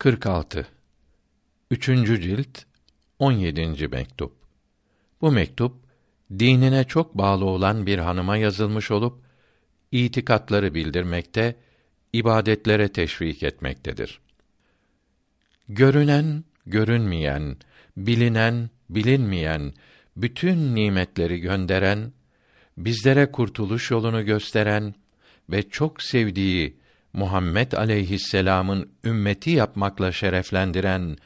46 Üçüncü cilt 17. mektup. Bu mektup dinine çok bağlı olan bir hanıma yazılmış olup itikatları bildirmekte, ibadetlere teşvik etmektedir. Görünen, görünmeyen, bilinen, bilinmeyen bütün nimetleri gönderen, bizlere kurtuluş yolunu gösteren ve çok sevdiği Muhammed aleyhisselam'ın ümmeti yapmakla şereflendiren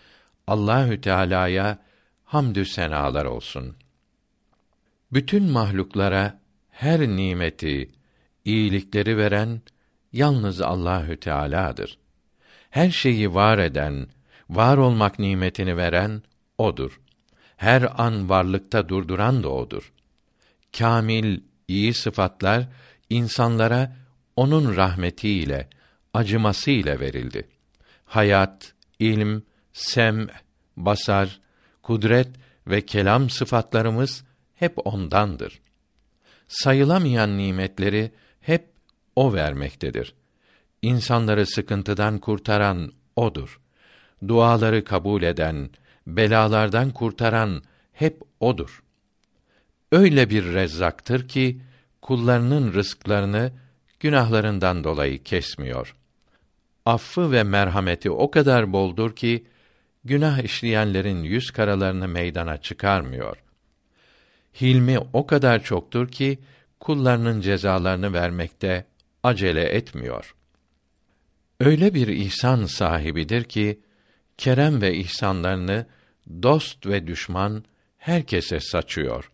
Allahü Teala'ya hamdü senalar olsun. Bütün mahluklara her nimeti, iyilikleri veren yalnız Allahü Teala'dır. Her şeyi var eden, var olmak nimetini veren odur. Her an varlıkta durduran da odur. Kamil, iyi sıfatlar insanlara onun rahmetiyle, acımasıyla verildi. Hayat, ilm, sem, basar, kudret ve kelam sıfatlarımız hep ondandır. Sayılamayan nimetleri hep o vermektedir. İnsanları sıkıntıdan kurtaran odur. Duaları kabul eden, belalardan kurtaran hep odur. Öyle bir rezzaktır ki kullarının rızklarını günahlarından dolayı kesmiyor. Affı ve merhameti o kadar boldur ki günah işleyenlerin yüz karalarını meydana çıkarmıyor. Hilmi o kadar çoktur ki kullarının cezalarını vermekte acele etmiyor. Öyle bir ihsan sahibidir ki kerem ve ihsanlarını dost ve düşman herkese saçıyor.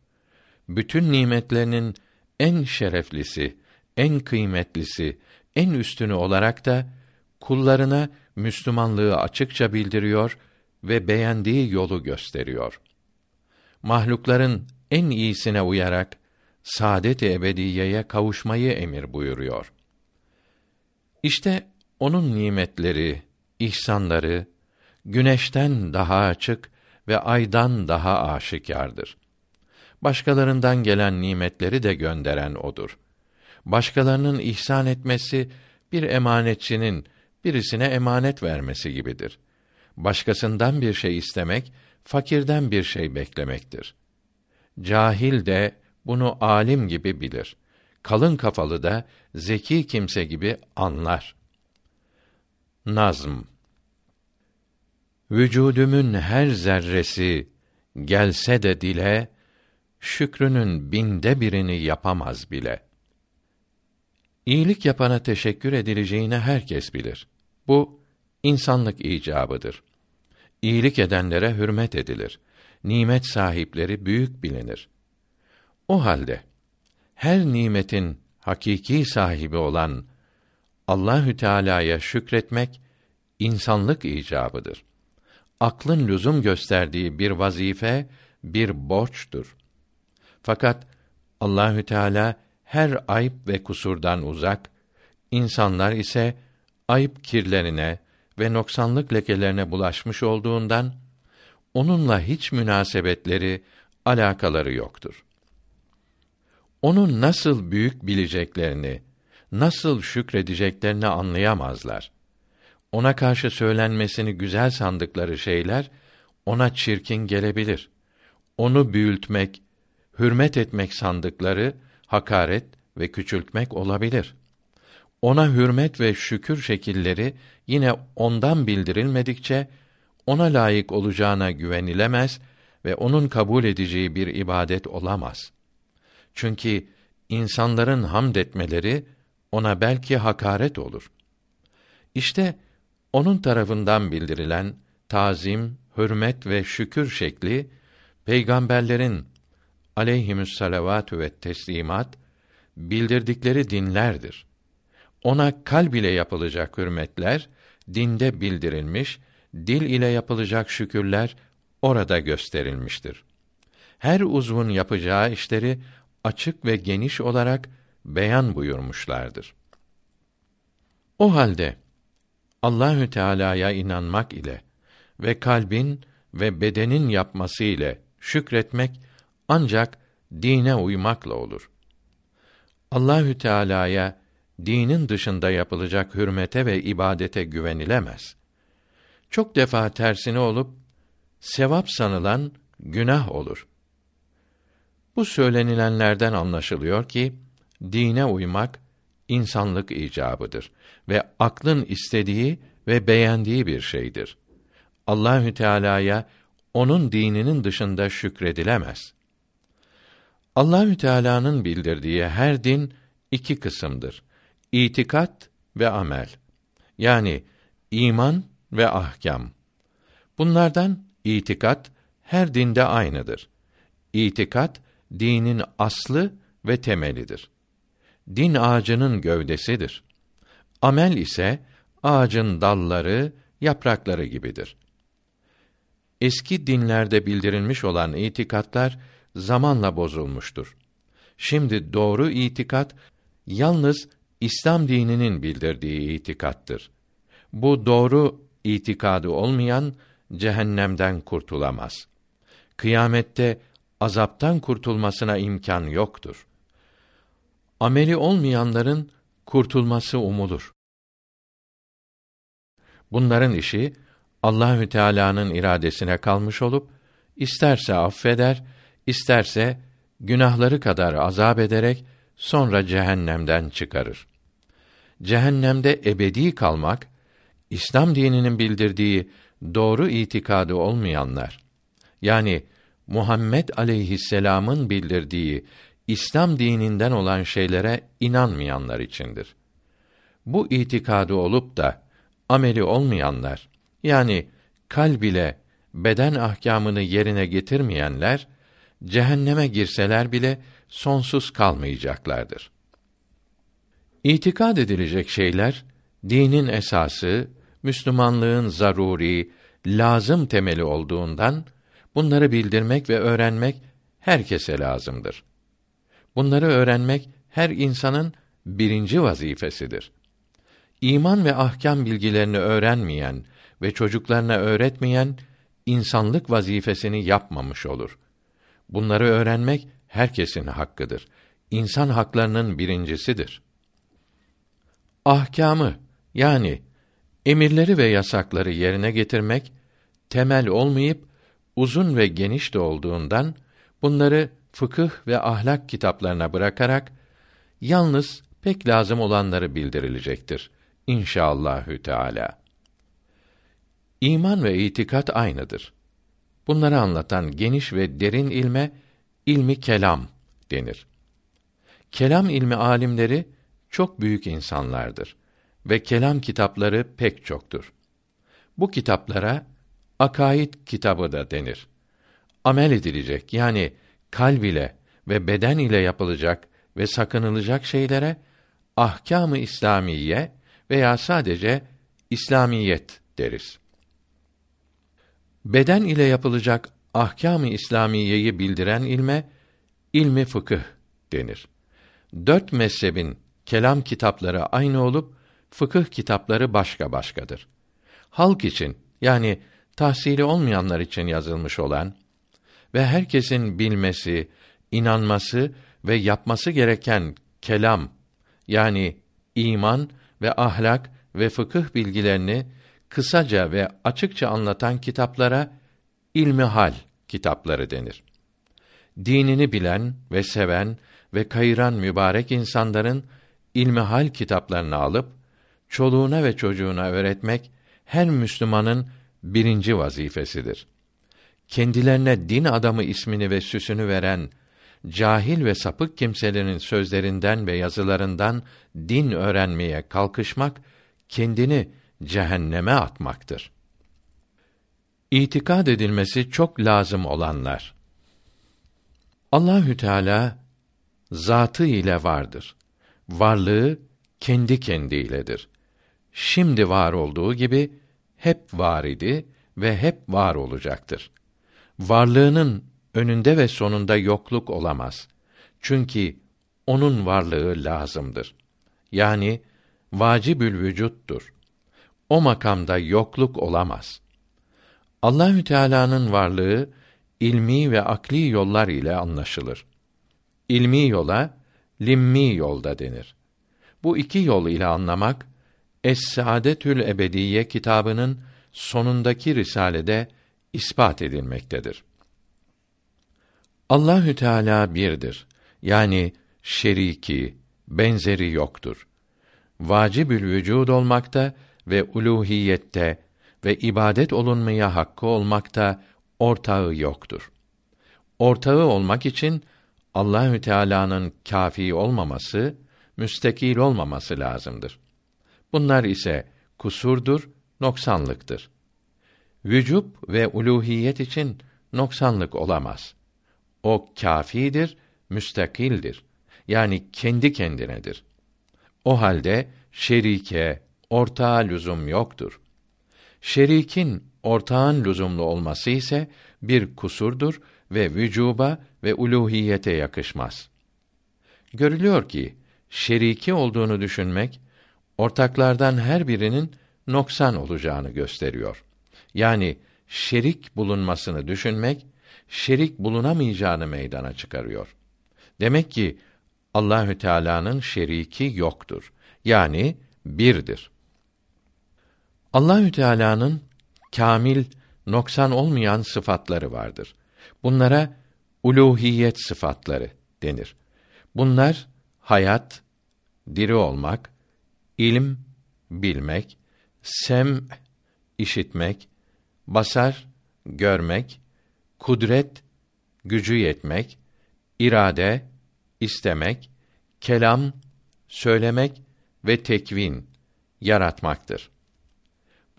Bütün nimetlerinin en şereflisi, en kıymetlisi, en üstünü olarak da kullarına Müslümanlığı açıkça bildiriyor ve beğendiği yolu gösteriyor. Mahlukların en iyisine uyarak saadet-i ebediyeye kavuşmayı emir buyuruyor. İşte onun nimetleri, ihsanları güneşten daha açık ve aydan daha aşikardır. Başkalarından gelen nimetleri de gönderen odur. Başkalarının ihsan etmesi bir emanetçinin birisine emanet vermesi gibidir. Başkasından bir şey istemek, fakirden bir şey beklemektir. Cahil de bunu alim gibi bilir. Kalın kafalı da zeki kimse gibi anlar. Nazm Vücudumun her zerresi gelse de dile şükrünün binde birini yapamaz bile. İyilik yapana teşekkür edileceğini herkes bilir. Bu insanlık icabıdır. İyilik edenlere hürmet edilir. Nimet sahipleri büyük bilinir. O halde her nimetin hakiki sahibi olan Allahü Teala'ya şükretmek insanlık icabıdır. Aklın lüzum gösterdiği bir vazife, bir borçtur. Fakat Allahü Teala her ayıp ve kusurdan uzak, insanlar ise ayıp kirlerine ve noksanlık lekelerine bulaşmış olduğundan onunla hiç münasebetleri, alakaları yoktur. Onun nasıl büyük bileceklerini, nasıl şükredeceklerini anlayamazlar. Ona karşı söylenmesini güzel sandıkları şeyler ona çirkin gelebilir. Onu büyültmek, hürmet etmek sandıkları hakaret ve küçültmek olabilir. Ona hürmet ve şükür şekilleri yine ondan bildirilmedikçe ona layık olacağına güvenilemez ve onun kabul edeceği bir ibadet olamaz. Çünkü insanların hamd etmeleri ona belki hakaret olur. İşte onun tarafından bildirilen tazim, hürmet ve şükür şekli peygamberlerin aleyhimüs salavatü ve teslimat bildirdikleri dinlerdir. Ona kalb ile yapılacak hürmetler dinde bildirilmiş, dil ile yapılacak şükürler orada gösterilmiştir. Her uzvun yapacağı işleri açık ve geniş olarak beyan buyurmuşlardır. O halde Allahü Teala'ya inanmak ile ve kalbin ve bedenin yapması ile şükretmek ancak dine uymakla olur. Allahü Teala'ya dinin dışında yapılacak hürmete ve ibadete güvenilemez. çok defa tersine olup sevap sanılan günah olur. Bu söylenilenlerden anlaşılıyor ki dine uymak insanlık icabıdır ve aklın istediği ve beğendiği bir şeydir. Allahü Teala'ya onun dininin dışında şükredilemez. Allahü Teala'nın bildirdiği her din iki kısımdır. İtikat ve amel. Yani iman ve ahkam. Bunlardan itikat her dinde aynıdır. İtikat dinin aslı ve temelidir. Din ağacının gövdesidir. Amel ise ağacın dalları, yaprakları gibidir. Eski dinlerde bildirilmiş olan itikatlar zamanla bozulmuştur. Şimdi doğru itikat yalnız İslam dininin bildirdiği itikattır. Bu doğru itikadı olmayan cehennemden kurtulamaz. Kıyamette azaptan kurtulmasına imkan yoktur. Ameli olmayanların kurtulması umulur. Bunların işi Allahü Teala'nın iradesine kalmış olup isterse affeder, isterse günahları kadar azap ederek sonra cehennemden çıkarır. Cehennemde ebedi kalmak İslam dininin bildirdiği doğru itikadı olmayanlar yani Muhammed aleyhisselam'ın bildirdiği İslam dininden olan şeylere inanmayanlar içindir. Bu itikadı olup da ameli olmayanlar yani kalb ile beden ahkamını yerine getirmeyenler cehenneme girseler bile sonsuz kalmayacaklardır. İtikad edilecek şeyler dinin esası, Müslümanlığın zaruri, lazım temeli olduğundan bunları bildirmek ve öğrenmek herkese lazımdır. Bunları öğrenmek her insanın birinci vazifesidir. İman ve ahkam bilgilerini öğrenmeyen ve çocuklarına öğretmeyen insanlık vazifesini yapmamış olur. Bunları öğrenmek herkesin hakkıdır. İnsan haklarının birincisidir. Ahkamı yani emirleri ve yasakları yerine getirmek temel olmayıp uzun ve geniş de olduğundan bunları fıkıh ve ahlak kitaplarına bırakarak yalnız pek lazım olanları bildirilecektir inşallahü teala. İman ve itikat aynıdır. Bunları anlatan geniş ve derin ilme ilmi kelam denir. Kelam ilmi alimleri çok büyük insanlardır ve kelam kitapları pek çoktur. Bu kitaplara akaid kitabı da denir. Amel edilecek yani kalb ile ve beden ile yapılacak ve sakınılacak şeylere ahkâm-ı İslamiye veya sadece İslamiyet deriz. Beden ile yapılacak ahkâm-ı İslamiyeyi bildiren ilme ilmi fıkıh denir. Dört mezhebin kelam kitapları aynı olup fıkıh kitapları başka başkadır. Halk için yani tahsili olmayanlar için yazılmış olan ve herkesin bilmesi, inanması ve yapması gereken kelam yani iman ve ahlak ve fıkıh bilgilerini kısaca ve açıkça anlatan kitaplara ilmi hal kitapları denir. Dinini bilen ve seven ve kayıran mübarek insanların ilmi hal kitaplarını alıp çoluğuna ve çocuğuna öğretmek her Müslümanın birinci vazifesidir. Kendilerine din adamı ismini ve süsünü veren cahil ve sapık kimselerin sözlerinden ve yazılarından din öğrenmeye kalkışmak kendini cehenneme atmaktır. İtikad edilmesi çok lazım olanlar. Allahü Teala zatı ile vardır. Varlığı kendi kendiyledir. Şimdi var olduğu gibi hep var idi ve hep var olacaktır. Varlığının önünde ve sonunda yokluk olamaz. Çünkü onun varlığı lazımdır. Yani vacibül vücuttur. O makamda yokluk olamaz. Allahü Teala'nın varlığı ilmi ve akli yollar ile anlaşılır. İlmi yola limmi yolda denir. Bu iki yol ile anlamak Es-Saadetül Ebediyye kitabının sonundaki risalede ispat edilmektedir. Allahü Teala birdir. Yani şeriki, benzeri yoktur. Vacibül vücud olmakta ve uluhiyette ve ibadet olunmaya hakkı olmakta ortağı yoktur. Ortağı olmak için Allahü Teala'nın kafi olmaması, müstekil olmaması lazımdır. Bunlar ise kusurdur, noksanlıktır. Vücub ve uluhiyet için noksanlık olamaz. O kâfidir, müstakildir. Yani kendi kendinedir. O halde şerike, ortağa lüzum yoktur. Şerikin ortağın lüzumlu olması ise bir kusurdur ve vücuba ve uluhiyete yakışmaz. Görülüyor ki şeriki olduğunu düşünmek ortaklardan her birinin noksan olacağını gösteriyor. Yani şerik bulunmasını düşünmek şerik bulunamayacağını meydana çıkarıyor. Demek ki Allahü Teala'nın şeriki yoktur. Yani birdir. Allahü Teala'nın kamil, noksan olmayan sıfatları vardır. Bunlara uluhiyet sıfatları denir. Bunlar hayat, diri olmak, ilim, bilmek, sem, işitmek, basar, görmek, kudret, gücü yetmek, irade, istemek, kelam, söylemek ve tekvin, yaratmaktır.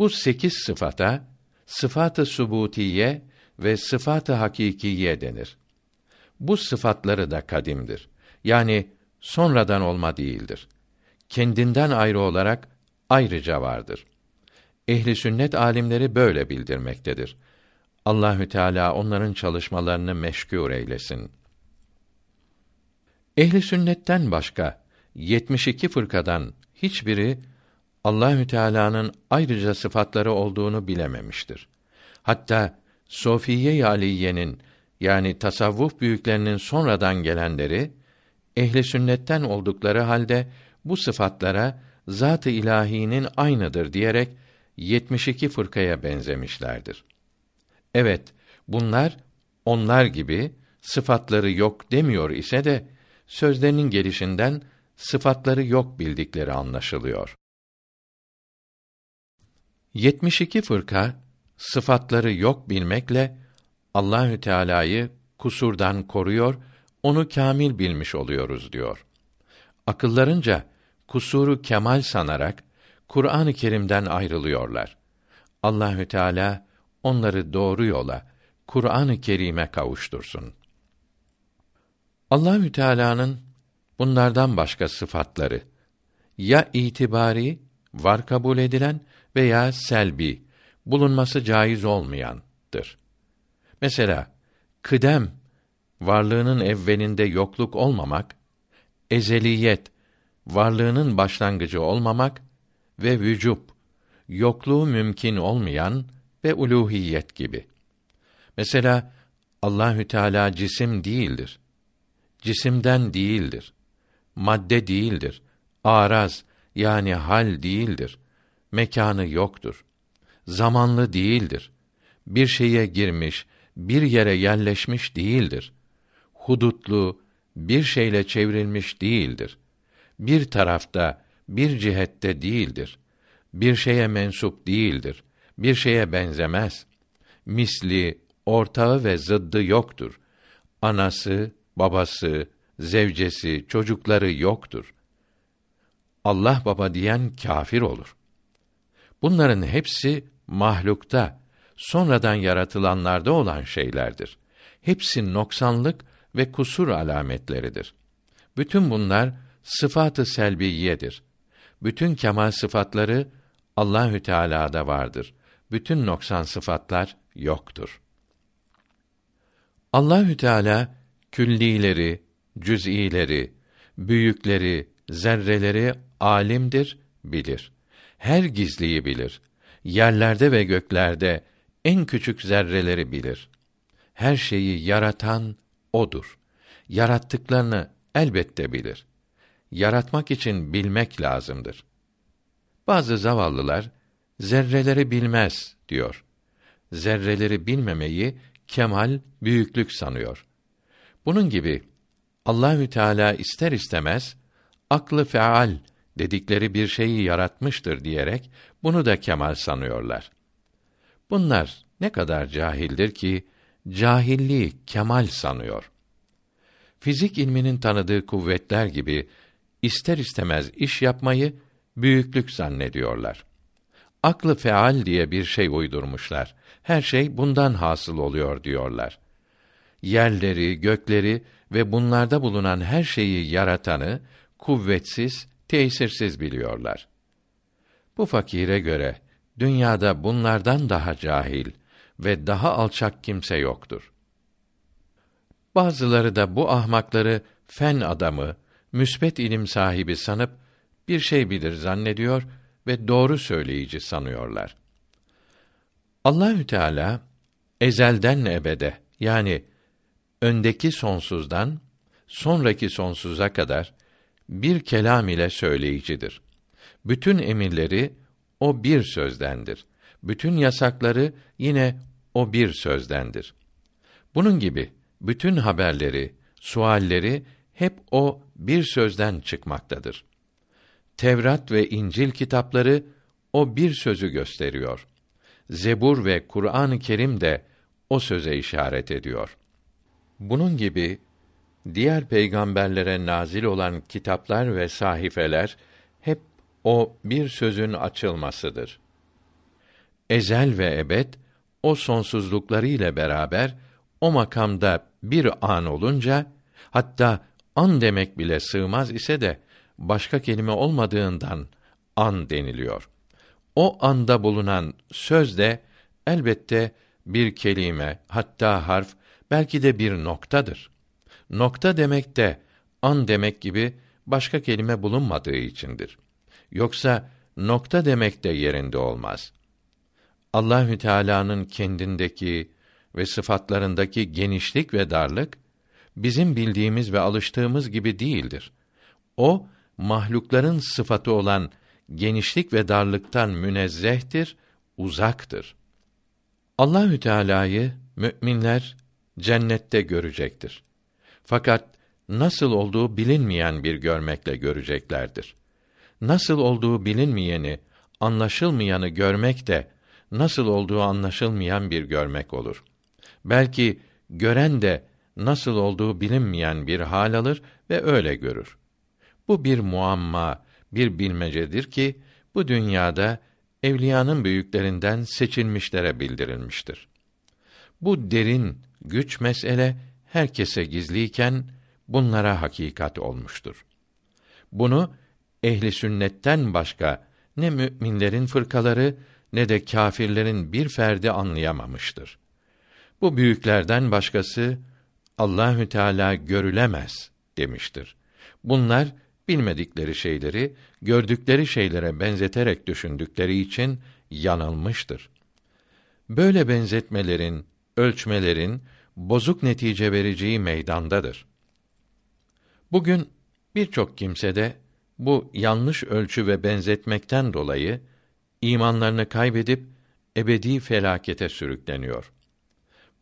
Bu sekiz sıfata, sıfat-ı subutiye ve sıfat-ı hakikiye denir. Bu sıfatları da kadimdir. Yani sonradan olma değildir. Kendinden ayrı olarak ayrıca vardır. Ehli sünnet alimleri böyle bildirmektedir. Allahü Teala onların çalışmalarını meşgûr eylesin. Ehli sünnetten başka 72 fırkadan hiçbiri Allahü Teala'nın ayrıca sıfatları olduğunu bilememiştir. Hatta Sofiye Aliye'nin yani tasavvuf büyüklerinin sonradan gelenleri ehli sünnetten oldukları halde bu sıfatlara zat-ı ilahinin aynıdır diyerek 72 fırkaya benzemişlerdir. Evet, bunlar onlar gibi sıfatları yok demiyor ise de sözlerinin gelişinden sıfatları yok bildikleri anlaşılıyor. 72 fırka sıfatları yok bilmekle Allahü Teala'yı kusurdan koruyor, onu kamil bilmiş oluyoruz diyor. Akıllarınca kusuru kemal sanarak Kur'an-ı Kerim'den ayrılıyorlar. Allahü Teala onları doğru yola, Kur'an-ı Kerim'e kavuştursun. Allahü Teala'nın bunlardan başka sıfatları ya itibari var kabul edilen veya selbi bulunması caiz olmayandır. Mesela kıdem varlığının evvelinde yokluk olmamak, ezeliyet varlığının başlangıcı olmamak ve vücub yokluğu mümkün olmayan ve uluhiyet gibi. Mesela Allahü Teala cisim değildir. Cisimden değildir. Madde değildir. Araz yani hal değildir. Mekanı yoktur. Zamanlı değildir. Bir şeye girmiş, bir yere yerleşmiş değildir. Hudutlu, bir şeyle çevrilmiş değildir. Bir tarafta, bir cihette değildir. Bir şeye mensup değildir bir şeye benzemez. Misli, ortağı ve zıddı yoktur. Anası, babası, zevcesi, çocukları yoktur. Allah baba diyen kafir olur. Bunların hepsi mahlukta, sonradan yaratılanlarda olan şeylerdir. Hepsi noksanlık ve kusur alametleridir. Bütün bunlar sıfatı selbiyedir. Bütün kemal sıfatları Allahü Teala'da vardır bütün noksan sıfatlar yoktur. Allahü Teala küllileri, cüz'ileri, büyükleri, zerreleri alimdir, bilir. Her gizliyi bilir. Yerlerde ve göklerde en küçük zerreleri bilir. Her şeyi yaratan odur. Yarattıklarını elbette bilir. Yaratmak için bilmek lazımdır. Bazı zavallılar zerreleri bilmez diyor. Zerreleri bilmemeyi kemal, büyüklük sanıyor. Bunun gibi Allahü Teala ister istemez aklı feal dedikleri bir şeyi yaratmıştır diyerek bunu da kemal sanıyorlar. Bunlar ne kadar cahildir ki cahilliği kemal sanıyor. Fizik ilminin tanıdığı kuvvetler gibi ister istemez iş yapmayı büyüklük zannediyorlar. Aklı feal diye bir şey uydurmuşlar. Her şey bundan hasıl oluyor diyorlar. Yerleri, gökleri ve bunlarda bulunan her şeyi yaratanı kuvvetsiz, tesirsiz biliyorlar. Bu fakire göre dünyada bunlardan daha cahil ve daha alçak kimse yoktur. Bazıları da bu ahmakları fen adamı, müsbet ilim sahibi sanıp bir şey bilir zannediyor ve doğru söyleyici sanıyorlar. Allahü Teala ezelden ebede yani öndeki sonsuzdan sonraki sonsuza kadar bir kelam ile söyleyicidir. Bütün emirleri o bir sözdendir. Bütün yasakları yine o bir sözdendir. Bunun gibi bütün haberleri, sualleri hep o bir sözden çıkmaktadır. Tevrat ve İncil kitapları o bir sözü gösteriyor. Zebur ve Kur'an-ı Kerim de o söze işaret ediyor. Bunun gibi diğer peygamberlere nazil olan kitaplar ve sahifeler hep o bir sözün açılmasıdır. Ezel ve ebed o sonsuzlukları ile beraber o makamda bir an olunca hatta an demek bile sığmaz ise de başka kelime olmadığından an deniliyor. O anda bulunan söz de elbette bir kelime, hatta harf, belki de bir noktadır. Nokta demek de an demek gibi başka kelime bulunmadığı içindir. Yoksa nokta demek de yerinde olmaz. Allahü Teala'nın kendindeki ve sıfatlarındaki genişlik ve darlık bizim bildiğimiz ve alıştığımız gibi değildir. O mahlukların sıfatı olan genişlik ve darlıktan münezzehtir, uzaktır. Allahü Teala'yı müminler cennette görecektir. Fakat nasıl olduğu bilinmeyen bir görmekle göreceklerdir. Nasıl olduğu bilinmeyeni, anlaşılmayanı görmek de nasıl olduğu anlaşılmayan bir görmek olur. Belki gören de nasıl olduğu bilinmeyen bir hal alır ve öyle görür. Bu bir muamma, bir bilmecedir ki bu dünyada evliyanın büyüklerinden seçilmişlere bildirilmiştir. Bu derin, güç mesele herkese gizliyken bunlara hakikat olmuştur. Bunu ehli sünnetten başka ne müminlerin fırkaları ne de kâfirlerin bir ferdi anlayamamıştır. Bu büyüklerden başkası Allahü Teala görülemez demiştir. Bunlar bilmedikleri şeyleri gördükleri şeylere benzeterek düşündükleri için yanılmıştır. Böyle benzetmelerin, ölçmelerin bozuk netice vereceği meydandadır. Bugün birçok kimse de bu yanlış ölçü ve benzetmekten dolayı imanlarını kaybedip ebedi felakete sürükleniyor.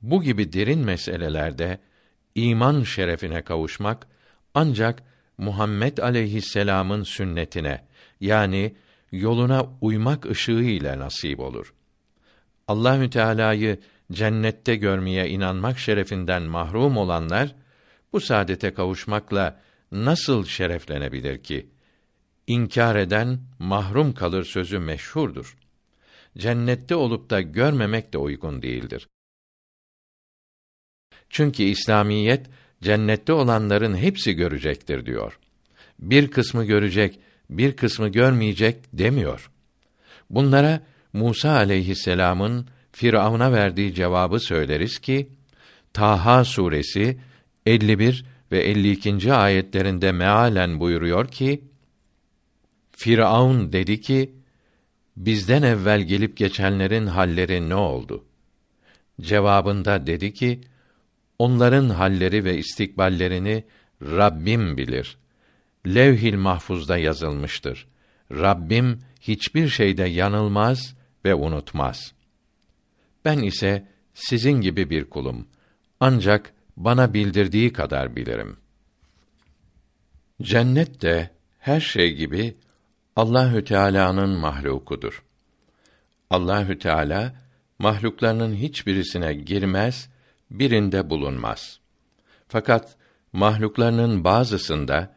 Bu gibi derin meselelerde iman şerefine kavuşmak ancak Muhammed aleyhisselam'ın sünnetine yani yoluna uymak ışığı ile nasip olur. Allahü Teala'yı cennette görmeye inanmak şerefinden mahrum olanlar bu saadete kavuşmakla nasıl şereflenebilir ki? İnkar eden mahrum kalır sözü meşhurdur. Cennette olup da görmemek de uygun değildir. Çünkü İslamiyet cennette olanların hepsi görecektir diyor. Bir kısmı görecek, bir kısmı görmeyecek demiyor. Bunlara Musa aleyhisselam'ın Firavun'a verdiği cevabı söyleriz ki Taha suresi 51 ve 52. ayetlerinde mealen buyuruyor ki Firavun dedi ki bizden evvel gelip geçenlerin halleri ne oldu? Cevabında dedi ki onların halleri ve istikballerini Rabbim bilir. Levhil mahfuzda yazılmıştır. Rabbim hiçbir şeyde yanılmaz ve unutmaz.'' Ben ise sizin gibi bir kulum. Ancak bana bildirdiği kadar bilirim. Cennet de her şey gibi Allahü Teala'nın mahlukudur. Allahü Teala mahluklarının hiçbirisine girmez, birinde bulunmaz. Fakat mahluklarının bazısında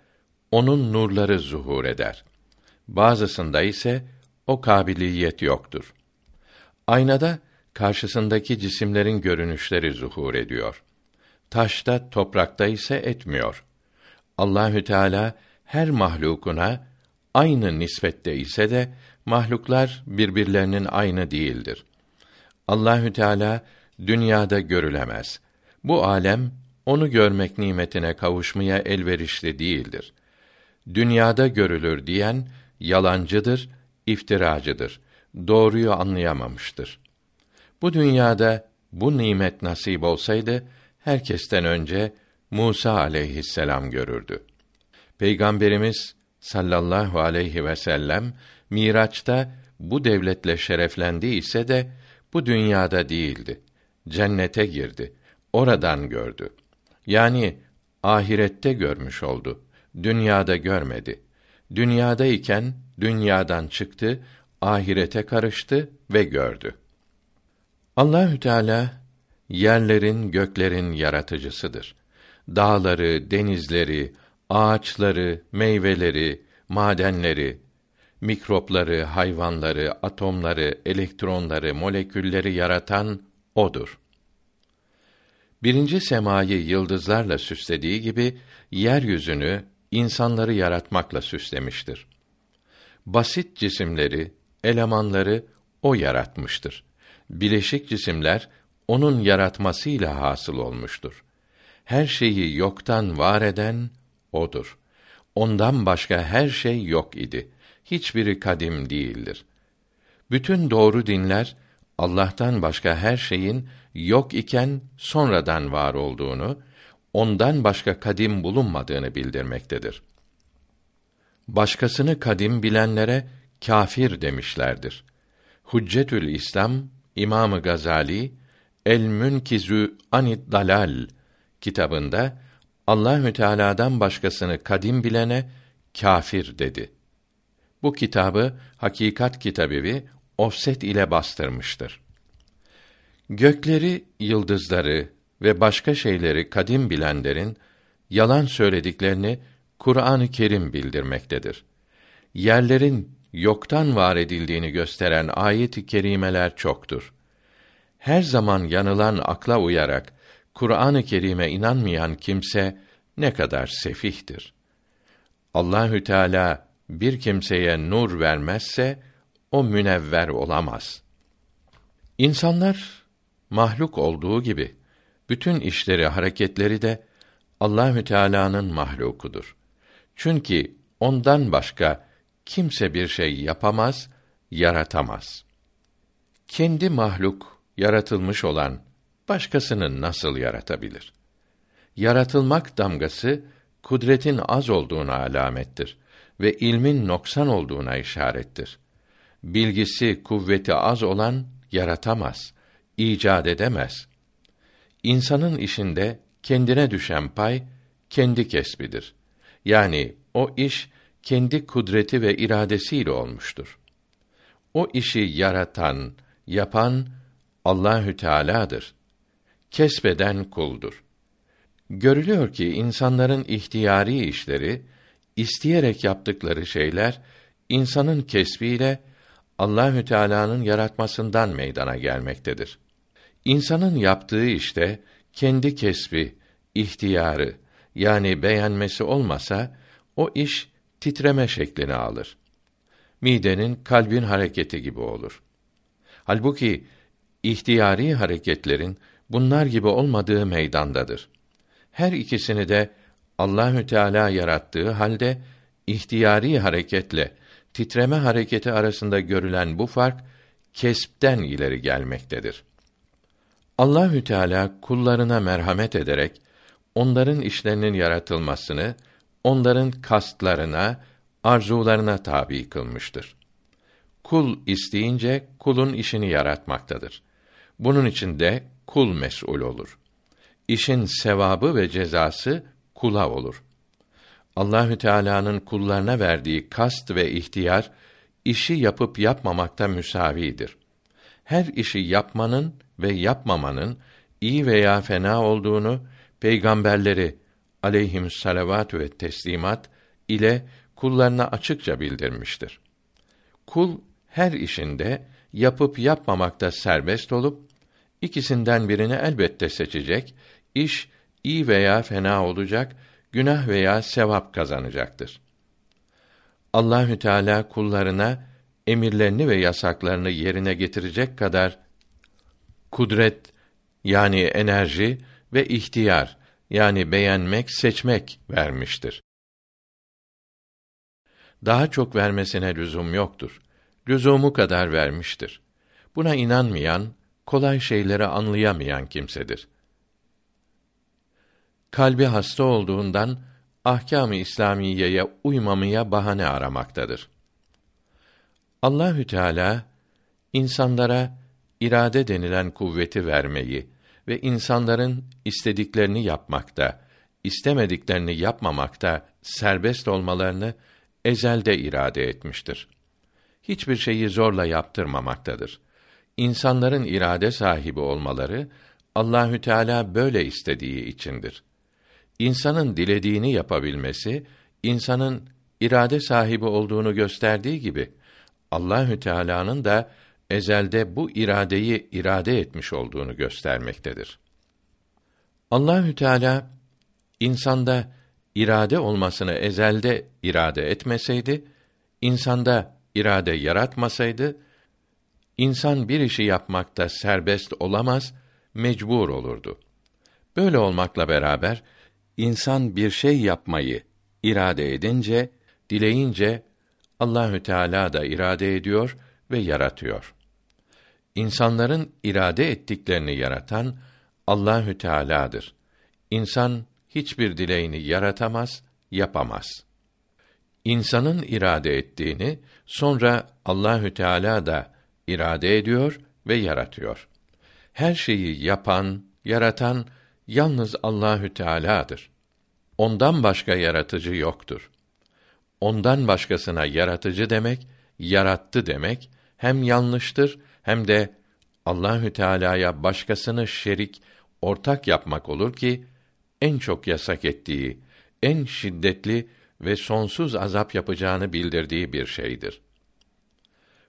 onun nurları zuhur eder. Bazısında ise o kabiliyet yoktur. Aynada karşısındaki cisimlerin görünüşleri zuhur ediyor. Taşta, toprakta ise etmiyor. Allahü Teala her mahlukuna aynı nispette ise de mahluklar birbirlerinin aynı değildir. Allahü Teala dünyada görülemez. Bu alem onu görmek nimetine kavuşmaya elverişli değildir. Dünyada görülür diyen yalancıdır, iftiracıdır. Doğruyu anlayamamıştır. Bu dünyada bu nimet nasip olsaydı herkesten önce Musa aleyhisselam görürdü. Peygamberimiz sallallahu aleyhi ve sellem Miraç'ta bu devletle şereflendi ise de bu dünyada değildi. Cennete girdi. Oradan gördü. Yani ahirette görmüş oldu. Dünyada görmedi. Dünyada iken dünyadan çıktı, ahirete karıştı ve gördü. Allahü Teala yerlerin, göklerin yaratıcısıdır. Dağları, denizleri, ağaçları, meyveleri, madenleri, mikropları, hayvanları, atomları, elektronları, molekülleri yaratan odur. Birinci semayı yıldızlarla süslediği gibi yeryüzünü insanları yaratmakla süslemiştir. Basit cisimleri, elemanları o yaratmıştır. Bileşik cisimler onun yaratmasıyla hasıl olmuştur. Her şeyi yoktan var eden odur. Ondan başka her şey yok idi. Hiçbiri kadim değildir. Bütün doğru dinler Allah'tan başka her şeyin yok iken sonradan var olduğunu, ondan başka kadim bulunmadığını bildirmektedir. Başkasını kadim bilenlere kafir demişlerdir. Huccetül İslam İmamı Gazali El Münkizü Anid Dalal kitabında Allahü Teala'dan başkasını kadim bilene kafir dedi. Bu kitabı Hakikat Kitabevi ofset ile bastırmıştır. Gökleri, yıldızları ve başka şeyleri kadim bilenlerin yalan söylediklerini Kur'an-ı Kerim bildirmektedir. Yerlerin yoktan var edildiğini gösteren ayet-i kerimeler çoktur. Her zaman yanılan akla uyarak Kur'an-ı Kerim'e inanmayan kimse ne kadar sefihtir. Allahü Teala bir kimseye nur vermezse o münevver olamaz. İnsanlar mahluk olduğu gibi bütün işleri, hareketleri de Allahü Teala'nın mahlukudur. Çünkü ondan başka kimse bir şey yapamaz, yaratamaz. Kendi mahluk, yaratılmış olan başkasını nasıl yaratabilir? Yaratılmak damgası kudretin az olduğuna alamettir ve ilmin noksan olduğuna işarettir. Bilgisi, kuvveti az olan yaratamaz, icat edemez. İnsanın işinde kendine düşen pay kendi kesbidir. Yani o iş kendi kudreti ve iradesiyle olmuştur. O işi yaratan, yapan Allahü Teala'dır. Kesbeden kuldur. Görülüyor ki insanların ihtiyari işleri, isteyerek yaptıkları şeyler insanın kesbiyle Allahü Teala'nın yaratmasından meydana gelmektedir. İnsanın yaptığı işte kendi kesbi, ihtiyarı yani beğenmesi olmasa o iş titreme şeklini alır. Midenin kalbin hareketi gibi olur. Halbuki ihtiyari hareketlerin bunlar gibi olmadığı meydandadır. Her ikisini de Allahü Teala yarattığı halde ihtiyari hareketle titreme hareketi arasında görülen bu fark kespten ileri gelmektedir. Allahü Teala kullarına merhamet ederek onların işlerinin yaratılmasını onların kastlarına, arzularına tabi kılmıştır. Kul isteyince kulun işini yaratmaktadır. Bunun için de kul mesul olur. İşin sevabı ve cezası kula olur. Allahü Teala'nın kullarına verdiği kast ve ihtiyar işi yapıp yapmamakta müsavidir. Her işi yapmanın ve yapmamanın iyi veya fena olduğunu peygamberleri aleyhim salavat ve teslimat ile kullarına açıkça bildirmiştir. Kul her işinde yapıp yapmamakta serbest olup ikisinden birini elbette seçecek. İş iyi veya fena olacak, günah veya sevap kazanacaktır. Allahü Teala kullarına emirlerini ve yasaklarını yerine getirecek kadar kudret yani enerji ve ihtiyar yani beğenmek, seçmek vermiştir. Daha çok vermesine lüzum yoktur. Lüzumu kadar vermiştir. Buna inanmayan, kolay şeyleri anlayamayan kimsedir. Kalbi hasta olduğundan ahkâm-ı İslamiyeye uymamaya bahane aramaktadır. Allahü Teala insanlara irade denilen kuvveti vermeyi ve insanların istediklerini yapmakta, istemediklerini yapmamakta serbest olmalarını ezelde irade etmiştir. Hiçbir şeyi zorla yaptırmamaktadır. İnsanların irade sahibi olmaları Allahü Teala böyle istediği içindir. İnsanın dilediğini yapabilmesi insanın irade sahibi olduğunu gösterdiği gibi Allahü Teala'nın da ezelde bu iradeyi irade etmiş olduğunu göstermektedir. Allahü Teala insanda irade olmasını ezelde irade etmeseydi, insanda irade yaratmasaydı, insan bir işi yapmakta serbest olamaz, mecbur olurdu. Böyle olmakla beraber insan bir şey yapmayı irade edince, dileyince Allahü Teala da irade ediyor ve yaratıyor. İnsanların irade ettiklerini yaratan Allahü Teala'dır. İnsan hiçbir dileğini yaratamaz, yapamaz. İnsanın irade ettiğini sonra Allahü Teala da irade ediyor ve yaratıyor. Her şeyi yapan, yaratan yalnız Allahü Teala'dır. Ondan başka yaratıcı yoktur. Ondan başkasına yaratıcı demek, yarattı demek hem yanlıştır hem de Allahü Teala'ya başkasını şerik, ortak yapmak olur ki en çok yasak ettiği, en şiddetli ve sonsuz azap yapacağını bildirdiği bir şeydir.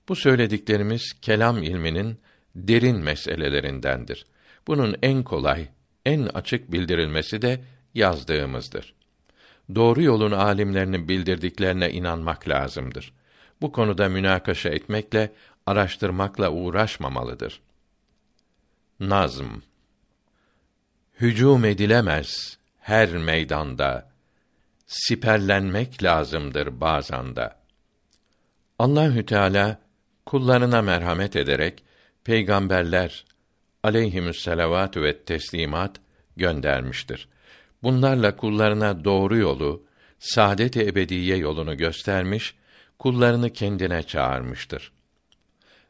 Bu söylediklerimiz kelam ilminin derin meselelerindendir. Bunun en kolay, en açık bildirilmesi de yazdığımızdır. Doğru yolun alimlerinin bildirdiklerine inanmak lazımdır. Bu konuda münakaşa etmekle, araştırmakla uğraşmamalıdır. Nazm Hücum edilemez her meydanda. Siperlenmek lazımdır bazanda. Allahü Teala kullarına merhamet ederek peygamberler aleyhimüsselavatü ve teslimat göndermiştir. Bunlarla kullarına doğru yolu, saadet-i ebediye yolunu göstermiş, kullarını kendine çağırmıştır.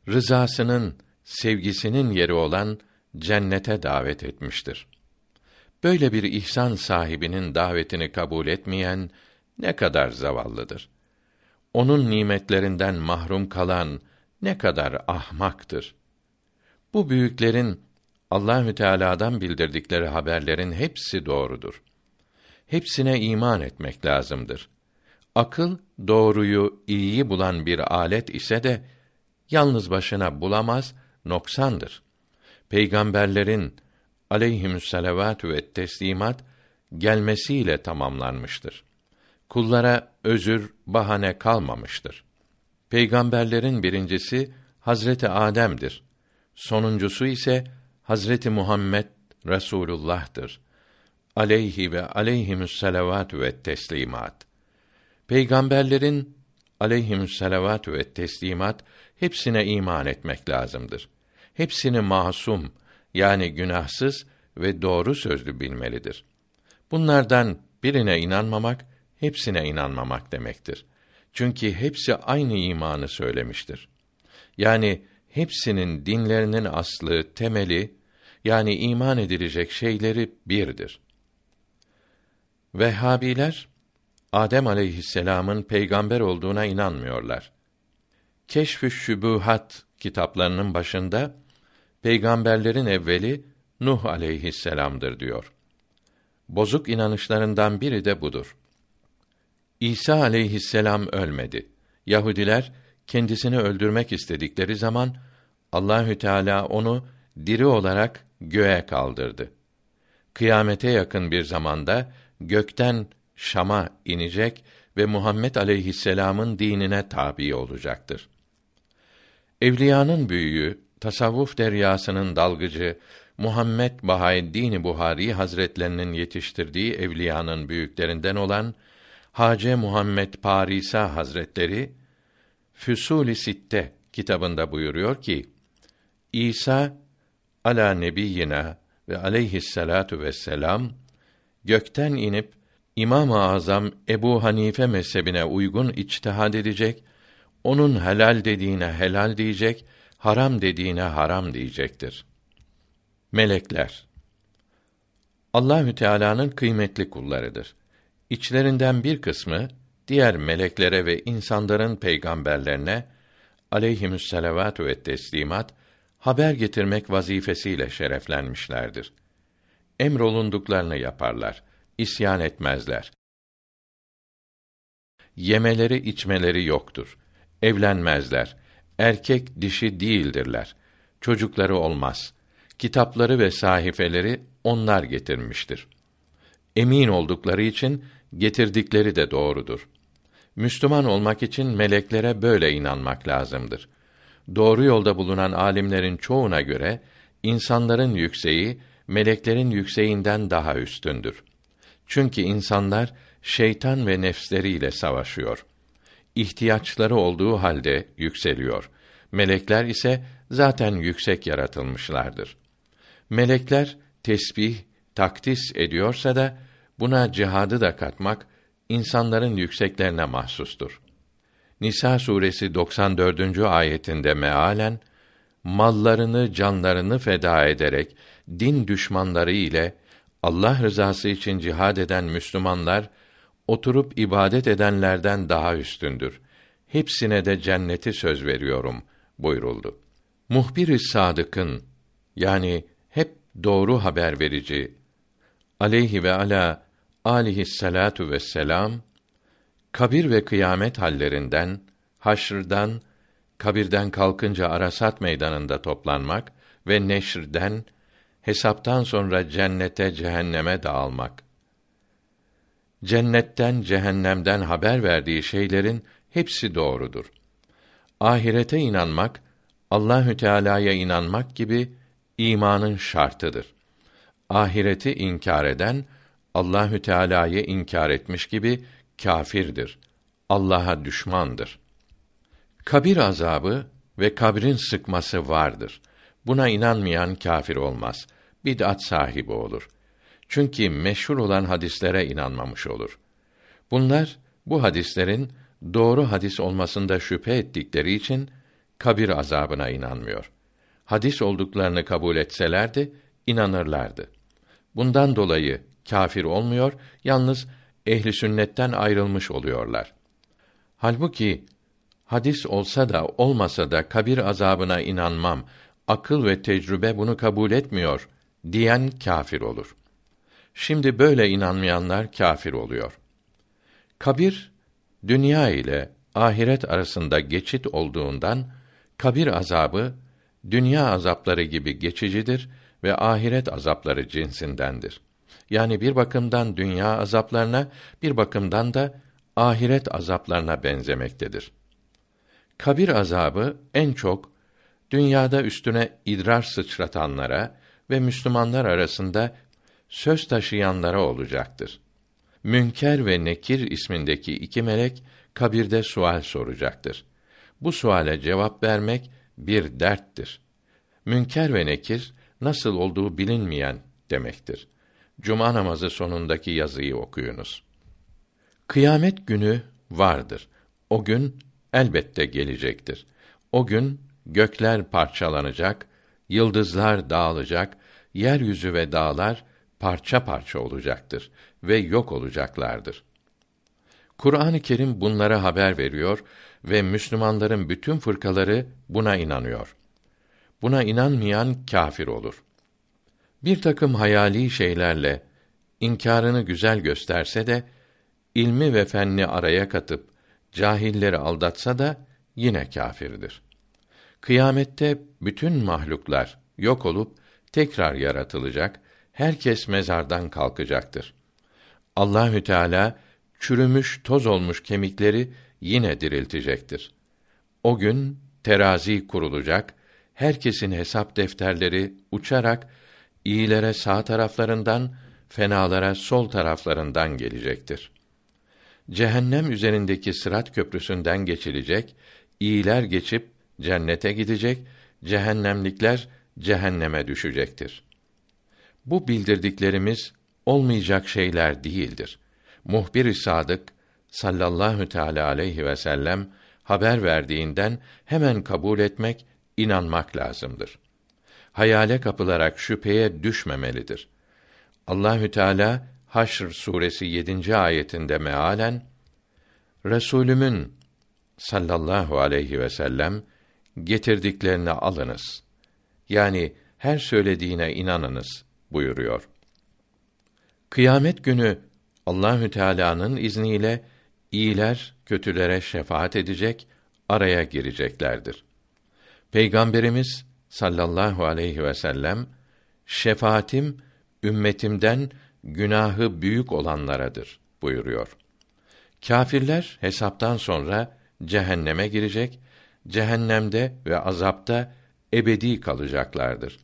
Rızasının, sevgisinin yeri olan cennete davet etmiştir. Böyle bir ihsan sahibinin davetini kabul etmeyen ne kadar zavallıdır. Onun nimetlerinden mahrum kalan ne kadar ahmaktır. Bu büyüklerin Allahü Teala'dan bildirdikleri haberlerin hepsi doğrudur. Hepsine iman etmek lazımdır. Akıl doğruyu, iyiyi bulan bir alet ise de yalnız başına bulamaz, noksandır. Peygamberlerin aleyhimüsselavatü ve teslimat gelmesiyle tamamlanmıştır. Kullara özür, bahane kalmamıştır. Peygamberlerin birincisi Hazreti Adem'dir. Sonuncusu ise Hazreti Muhammed Resulullah'tır. Aleyhi ve aleyhimüsselavatü ve teslimat. Peygamberlerin aleyhimüsselavatü ve teslimat hepsine iman etmek lazımdır. Hepsini masum yani günahsız ve doğru sözlü bilmelidir. Bunlardan birine inanmamak hepsine inanmamak demektir. Çünkü hepsi aynı imanı söylemiştir. Yani hepsinin dinlerinin aslı, temeli yani iman edilecek şeyleri birdir. Vehhabiler Adem aleyhisselam'ın peygamber olduğuna inanmıyorlar. Keşf-ü Şübuhat kitaplarının başında peygamberlerin evveli Nuh aleyhisselam'dır diyor. Bozuk inanışlarından biri de budur. İsa aleyhisselam ölmedi. Yahudiler kendisini öldürmek istedikleri zaman Allahü Teala onu diri olarak göğe kaldırdı. Kıyamete yakın bir zamanda gökten Şam'a inecek ve Muhammed aleyhisselam'ın dinine tabi olacaktır. Evliyanın büyüğü, tasavvuf deryasının dalgıcı Muhammed Bahaeddin Buhari Hazretlerinin yetiştirdiği evliyanın büyüklerinden olan Hace Muhammed Parisa Hazretleri Füsul-i Sitte kitabında buyuruyor ki İsa ala nebiyyina ve aleyhissalatu vesselam gökten inip İmam-ı Azam Ebu Hanife mezhebine uygun içtihad edecek, onun helal dediğine helal diyecek, haram dediğine haram diyecektir. Melekler Allahü Teala'nın kıymetli kullarıdır. İçlerinden bir kısmı diğer meleklere ve insanların peygamberlerine aleyhimüsselavatü ve teslimat haber getirmek vazifesiyle şereflenmişlerdir. Emrolunduklarını yaparlar, isyan etmezler. Yemeleri içmeleri yoktur. Evlenmezler. Erkek dişi değildirler. Çocukları olmaz. Kitapları ve sahifeleri onlar getirmiştir. Emin oldukları için getirdikleri de doğrudur. Müslüman olmak için meleklere böyle inanmak lazımdır. Doğru yolda bulunan alimlerin çoğuna göre insanların yükseği meleklerin yükseğinden daha üstündür. Çünkü insanlar şeytan ve nefsleriyle savaşıyor. İhtiyaçları olduğu halde yükseliyor. Melekler ise zaten yüksek yaratılmışlardır. Melekler tesbih, takdis ediyorsa da buna cihadı da katmak insanların yükseklerine mahsustur. Nisa suresi 94. ayetinde mealen mallarını, canlarını feda ederek din düşmanları ile Allah rızası için cihad eden Müslümanlar oturup ibadet edenlerden daha üstündür. Hepsine de cenneti söz veriyorum buyuruldu. Muhbir-i sadıkın yani hep doğru haber verici aleyhi ve ala aleyhissalatu vesselam kabir ve kıyamet hallerinden, haşrdan, kabirden kalkınca Arasat meydanında toplanmak ve neşrden, hesaptan sonra cennete, cehenneme dağılmak. Cennetten, cehennemden haber verdiği şeylerin hepsi doğrudur. Ahirete inanmak, Allahü Teala'ya inanmak gibi imanın şartıdır. Ahireti inkar eden Allahü Teala'yı inkar etmiş gibi kâfirdir. Allah'a düşmandır. Kabir azabı ve kabrin sıkması vardır. Buna inanmayan kâfir olmaz. Bid'at sahibi olur. Çünkü meşhur olan hadislere inanmamış olur. Bunlar bu hadislerin doğru hadis olmasında şüphe ettikleri için kabir azabına inanmıyor. Hadis olduklarını kabul etselerdi inanırlardı. Bundan dolayı kâfir olmuyor, yalnız ehli sünnetten ayrılmış oluyorlar. Halbuki hadis olsa da olmasa da kabir azabına inanmam. Akıl ve tecrübe bunu kabul etmiyor diyen kâfir olur. Şimdi böyle inanmayanlar kâfir oluyor. Kabir dünya ile ahiret arasında geçit olduğundan kabir azabı dünya azapları gibi geçicidir ve ahiret azapları cinsindendir. Yani bir bakımdan dünya azaplarına, bir bakımdan da ahiret azaplarına benzemektedir. Kabir azabı en çok dünyada üstüne idrar sıçratanlara ve Müslümanlar arasında söz taşıyanlara olacaktır. Münker ve Nekir ismindeki iki melek kabirde sual soracaktır. Bu suale cevap vermek bir derttir. Münker ve Nekir nasıl olduğu bilinmeyen demektir. Cuma namazı sonundaki yazıyı okuyunuz. Kıyamet günü vardır. O gün elbette gelecektir. O gün gökler parçalanacak, yıldızlar dağılacak, yeryüzü ve dağlar parça parça olacaktır ve yok olacaklardır. Kur'an-ı Kerim bunlara haber veriyor ve Müslümanların bütün fırkaları buna inanıyor. Buna inanmayan kâfir olur. Bir takım hayali şeylerle inkarını güzel gösterse de ilmi ve fenni araya katıp cahilleri aldatsa da yine kâfirdir. Kıyamette bütün mahluklar yok olup tekrar yaratılacak, herkes mezardan kalkacaktır. Allahü Teala çürümüş, toz olmuş kemikleri yine diriltecektir. O gün terazi kurulacak, herkesin hesap defterleri uçarak iyilere sağ taraflarından, fenalara sol taraflarından gelecektir. Cehennem üzerindeki sırat köprüsünden geçilecek, iyiler geçip cennete gidecek, cehennemlikler cehenneme düşecektir. Bu bildirdiklerimiz olmayacak şeyler değildir. Muhbir-i sadık sallallahu teala aleyhi ve sellem haber verdiğinden hemen kabul etmek, inanmak lazımdır. Hayale kapılarak şüpheye düşmemelidir. Allahü Teala Haşr suresi 7. ayetinde mealen Resulümün sallallahu aleyhi ve sellem getirdiklerini alınız. Yani her söylediğine inanınız buyuruyor. Kıyamet günü Allahü Teala'nın izniyle iyiler kötülere şefaat edecek, araya gireceklerdir. Peygamberimiz sallallahu aleyhi ve sellem şefaatim ümmetimden günahı büyük olanlaradır buyuruyor. Kâfirler hesaptan sonra cehenneme girecek, cehennemde ve azapta ebedi kalacaklardır.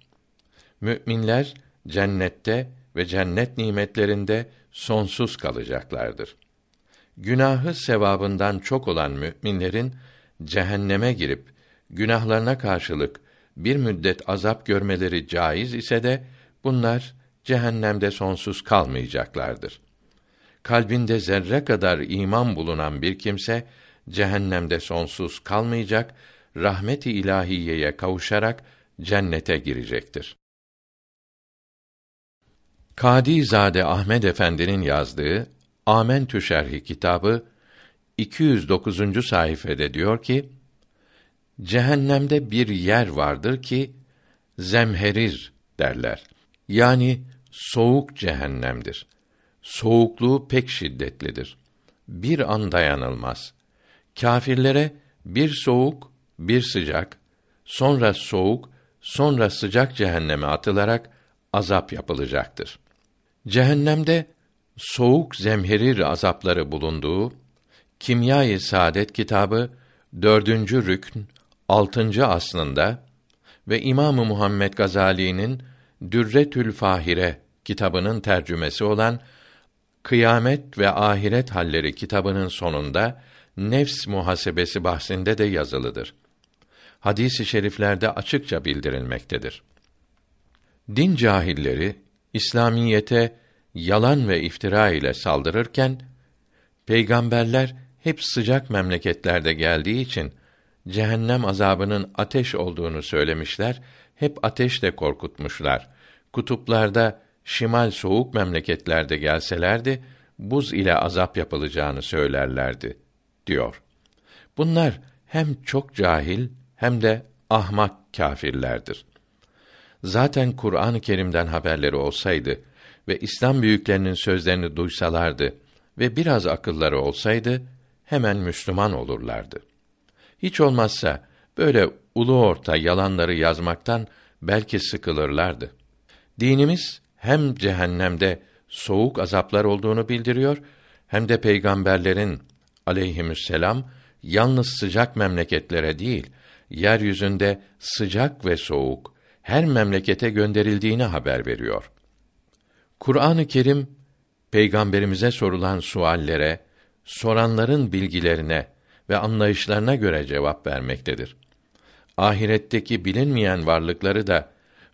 Müminler cennette ve cennet nimetlerinde sonsuz kalacaklardır. Günahı sevabından çok olan müminlerin cehenneme girip günahlarına karşılık bir müddet azap görmeleri caiz ise de bunlar cehennemde sonsuz kalmayacaklardır. Kalbinde zerre kadar iman bulunan bir kimse cehennemde sonsuz kalmayacak, rahmet-i ilahiyeye kavuşarak cennete girecektir. Kadi Zade Ahmed Efendi'nin yazdığı Amentü Şerhi kitabı 209. sayfede diyor ki: Cehennemde bir yer vardır ki zemherir derler. Yani soğuk cehennemdir. Soğukluğu pek şiddetlidir. Bir an dayanılmaz. Kâfirlere bir soğuk, bir sıcak, sonra soğuk, sonra sıcak cehenneme atılarak azap yapılacaktır. Cehennemde soğuk zemherir azapları bulunduğu Kimya-i Saadet kitabı dördüncü rükn altıncı aslında ve İmamı Muhammed Gazali'nin Dürretül Fahire kitabının tercümesi olan Kıyamet ve Ahiret Halleri kitabının sonunda nefs muhasebesi bahsinde de yazılıdır. Hadis-i şeriflerde açıkça bildirilmektedir. Din cahilleri İslamiyete yalan ve iftira ile saldırırken peygamberler hep sıcak memleketlerde geldiği için cehennem azabının ateş olduğunu söylemişler, hep ateşle korkutmuşlar. Kutuplarda şimal soğuk memleketlerde gelselerdi buz ile azap yapılacağını söylerlerdi diyor. Bunlar hem çok cahil hem de ahmak kâfirlerdir. Zaten Kur'an-ı Kerim'den haberleri olsaydı ve İslam büyüklerinin sözlerini duysalardı ve biraz akılları olsaydı hemen Müslüman olurlardı. Hiç olmazsa böyle ulu orta yalanları yazmaktan belki sıkılırlardı. Dinimiz hem cehennemde soğuk azaplar olduğunu bildiriyor hem de peygamberlerin aleyhisselam yalnız sıcak memleketlere değil, yeryüzünde sıcak ve soğuk her memlekete gönderildiğini haber veriyor. Kur'an-ı Kerim peygamberimize sorulan suallere, soranların bilgilerine ve anlayışlarına göre cevap vermektedir. Ahiretteki bilinmeyen varlıkları da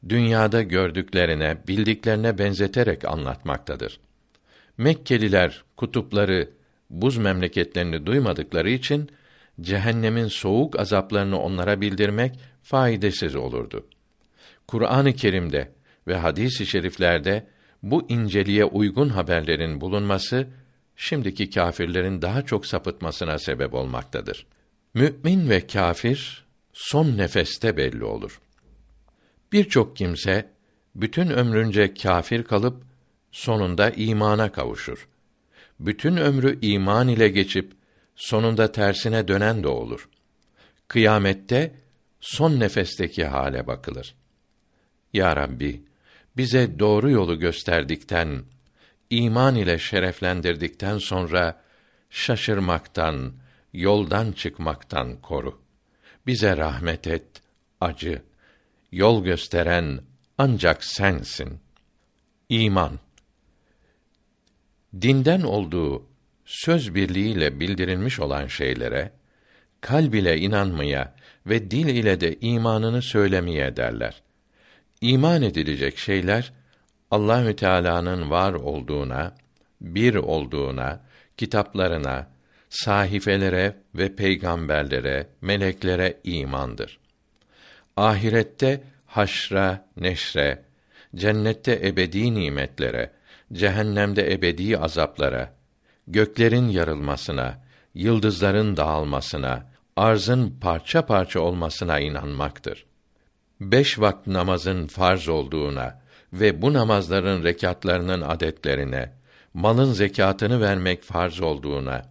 dünyada gördüklerine, bildiklerine benzeterek anlatmaktadır. Mekkeliler kutupları, buz memleketlerini duymadıkları için cehennemin soğuk azaplarını onlara bildirmek faydasız olurdu. Kur'an-ı Kerim'de ve hadis-i şeriflerde bu inceliğe uygun haberlerin bulunması şimdiki kâfirlerin daha çok sapıtmasına sebep olmaktadır. Mümin ve kâfir son nefeste belli olur. Birçok kimse bütün ömrünce kâfir kalıp sonunda imana kavuşur. Bütün ömrü iman ile geçip sonunda tersine dönen de olur. Kıyamette son nefesteki hale bakılır. Ya Rabbi, bize doğru yolu gösterdikten, iman ile şereflendirdikten sonra şaşırmaktan, yoldan çıkmaktan koru. Bize rahmet et, acı. Yol gösteren ancak sensin. İman Dinden olduğu söz birliğiyle bildirilmiş olan şeylere kalb ile inanmaya ve dil ile de imanını söylemeye derler. İman edilecek şeyler Allahü Teala'nın var olduğuna, bir olduğuna, kitaplarına, sahifelere ve peygamberlere, meleklere imandır. Ahirette haşra, neşre, cennette ebedi nimetlere, cehennemde ebedi azaplara, göklerin yarılmasına, yıldızların dağılmasına, arzın parça parça olmasına inanmaktır. Beş vakit namazın farz olduğuna ve bu namazların rekatlarının adetlerine, malın zekatını vermek farz olduğuna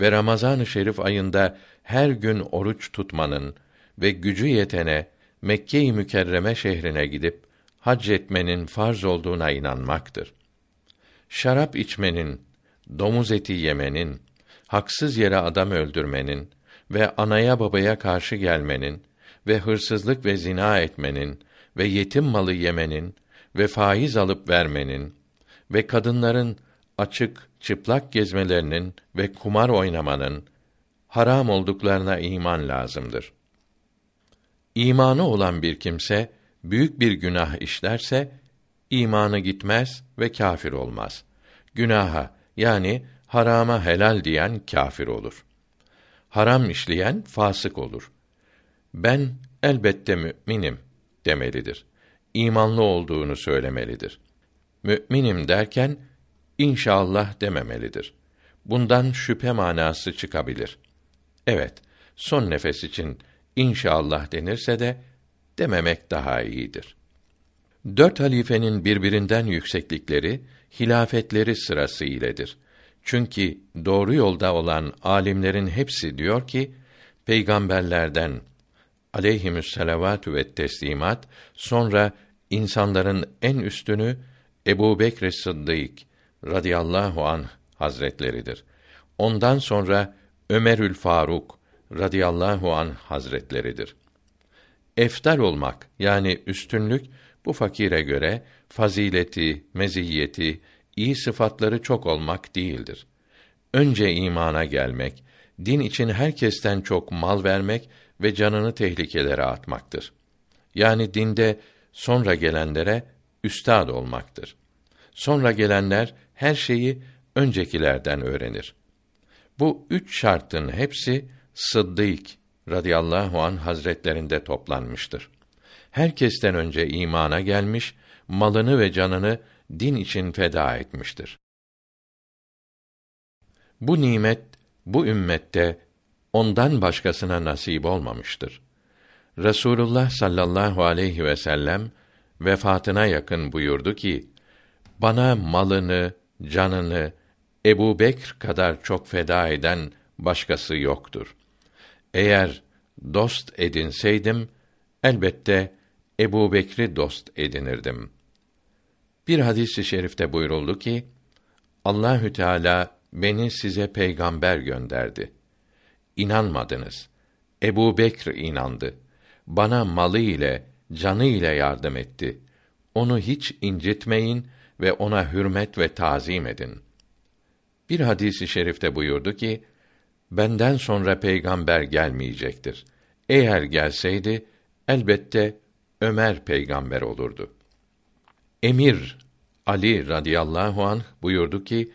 ve Ramazan-ı Şerif ayında her gün oruç tutmanın ve gücü yetene Mekke-i Mükerreme şehrine gidip hac etmenin farz olduğuna inanmaktır. Şarap içmenin, domuz eti yemenin, haksız yere adam öldürmenin ve anaya babaya karşı gelmenin ve hırsızlık ve zina etmenin ve yetim malı yemenin ve faiz alıp vermenin ve kadınların açık, çıplak gezmelerinin ve kumar oynamanın haram olduklarına iman lazımdır. İmanı olan bir kimse büyük bir günah işlerse imanı gitmez ve kâfir olmaz. Günaha yani harama helal diyen kâfir olur. Haram işleyen fasık olur. Ben elbette müminim demelidir. İmanlı olduğunu söylemelidir. Müminim derken inşallah dememelidir. Bundan şüphe manası çıkabilir. Evet, son nefes için inşallah denirse de dememek daha iyidir. Dört halifenin birbirinden yükseklikleri hilafetleri sırası iledir. Çünkü doğru yolda olan alimlerin hepsi diyor ki peygamberlerden aleyhimüsselavatü ve teslimat sonra insanların en üstünü Ebu Bekr Sıddık radıyallahu anh hazretleridir. Ondan sonra Ömerül Faruk radıyallahu anh hazretleridir. Eftal olmak yani üstünlük bu fakire göre fazileti, meziyeti, iyi sıfatları çok olmak değildir. Önce imana gelmek, din için herkesten çok mal vermek ve canını tehlikelere atmaktır. Yani dinde sonra gelenlere üstad olmaktır. Sonra gelenler her şeyi öncekilerden öğrenir. Bu üç şartın hepsi Sıddık radıyallahu an hazretlerinde toplanmıştır. Herkesten önce imana gelmiş, malını ve canını din için feda etmiştir. Bu nimet bu ümmette ondan başkasına nasip olmamıştır. Resulullah sallallahu aleyhi ve sellem vefatına yakın buyurdu ki: Bana malını, canını Ebu Bekr kadar çok feda eden başkası yoktur. Eğer dost edinseydim, elbette Ebu Bekri dost edinirdim. Bir hadis-i şerifte buyuruldu ki, Allahü Teala beni size peygamber gönderdi. İnanmadınız. Ebu Bekr inandı. Bana malı ile, canı ile yardım etti. Onu hiç incitmeyin ve ona hürmet ve tazim edin. Bir hadisi i şerifte buyurdu ki, benden sonra peygamber gelmeyecektir. Eğer gelseydi, elbette Ömer peygamber olurdu. Emir Ali radıyallahu anh buyurdu ki,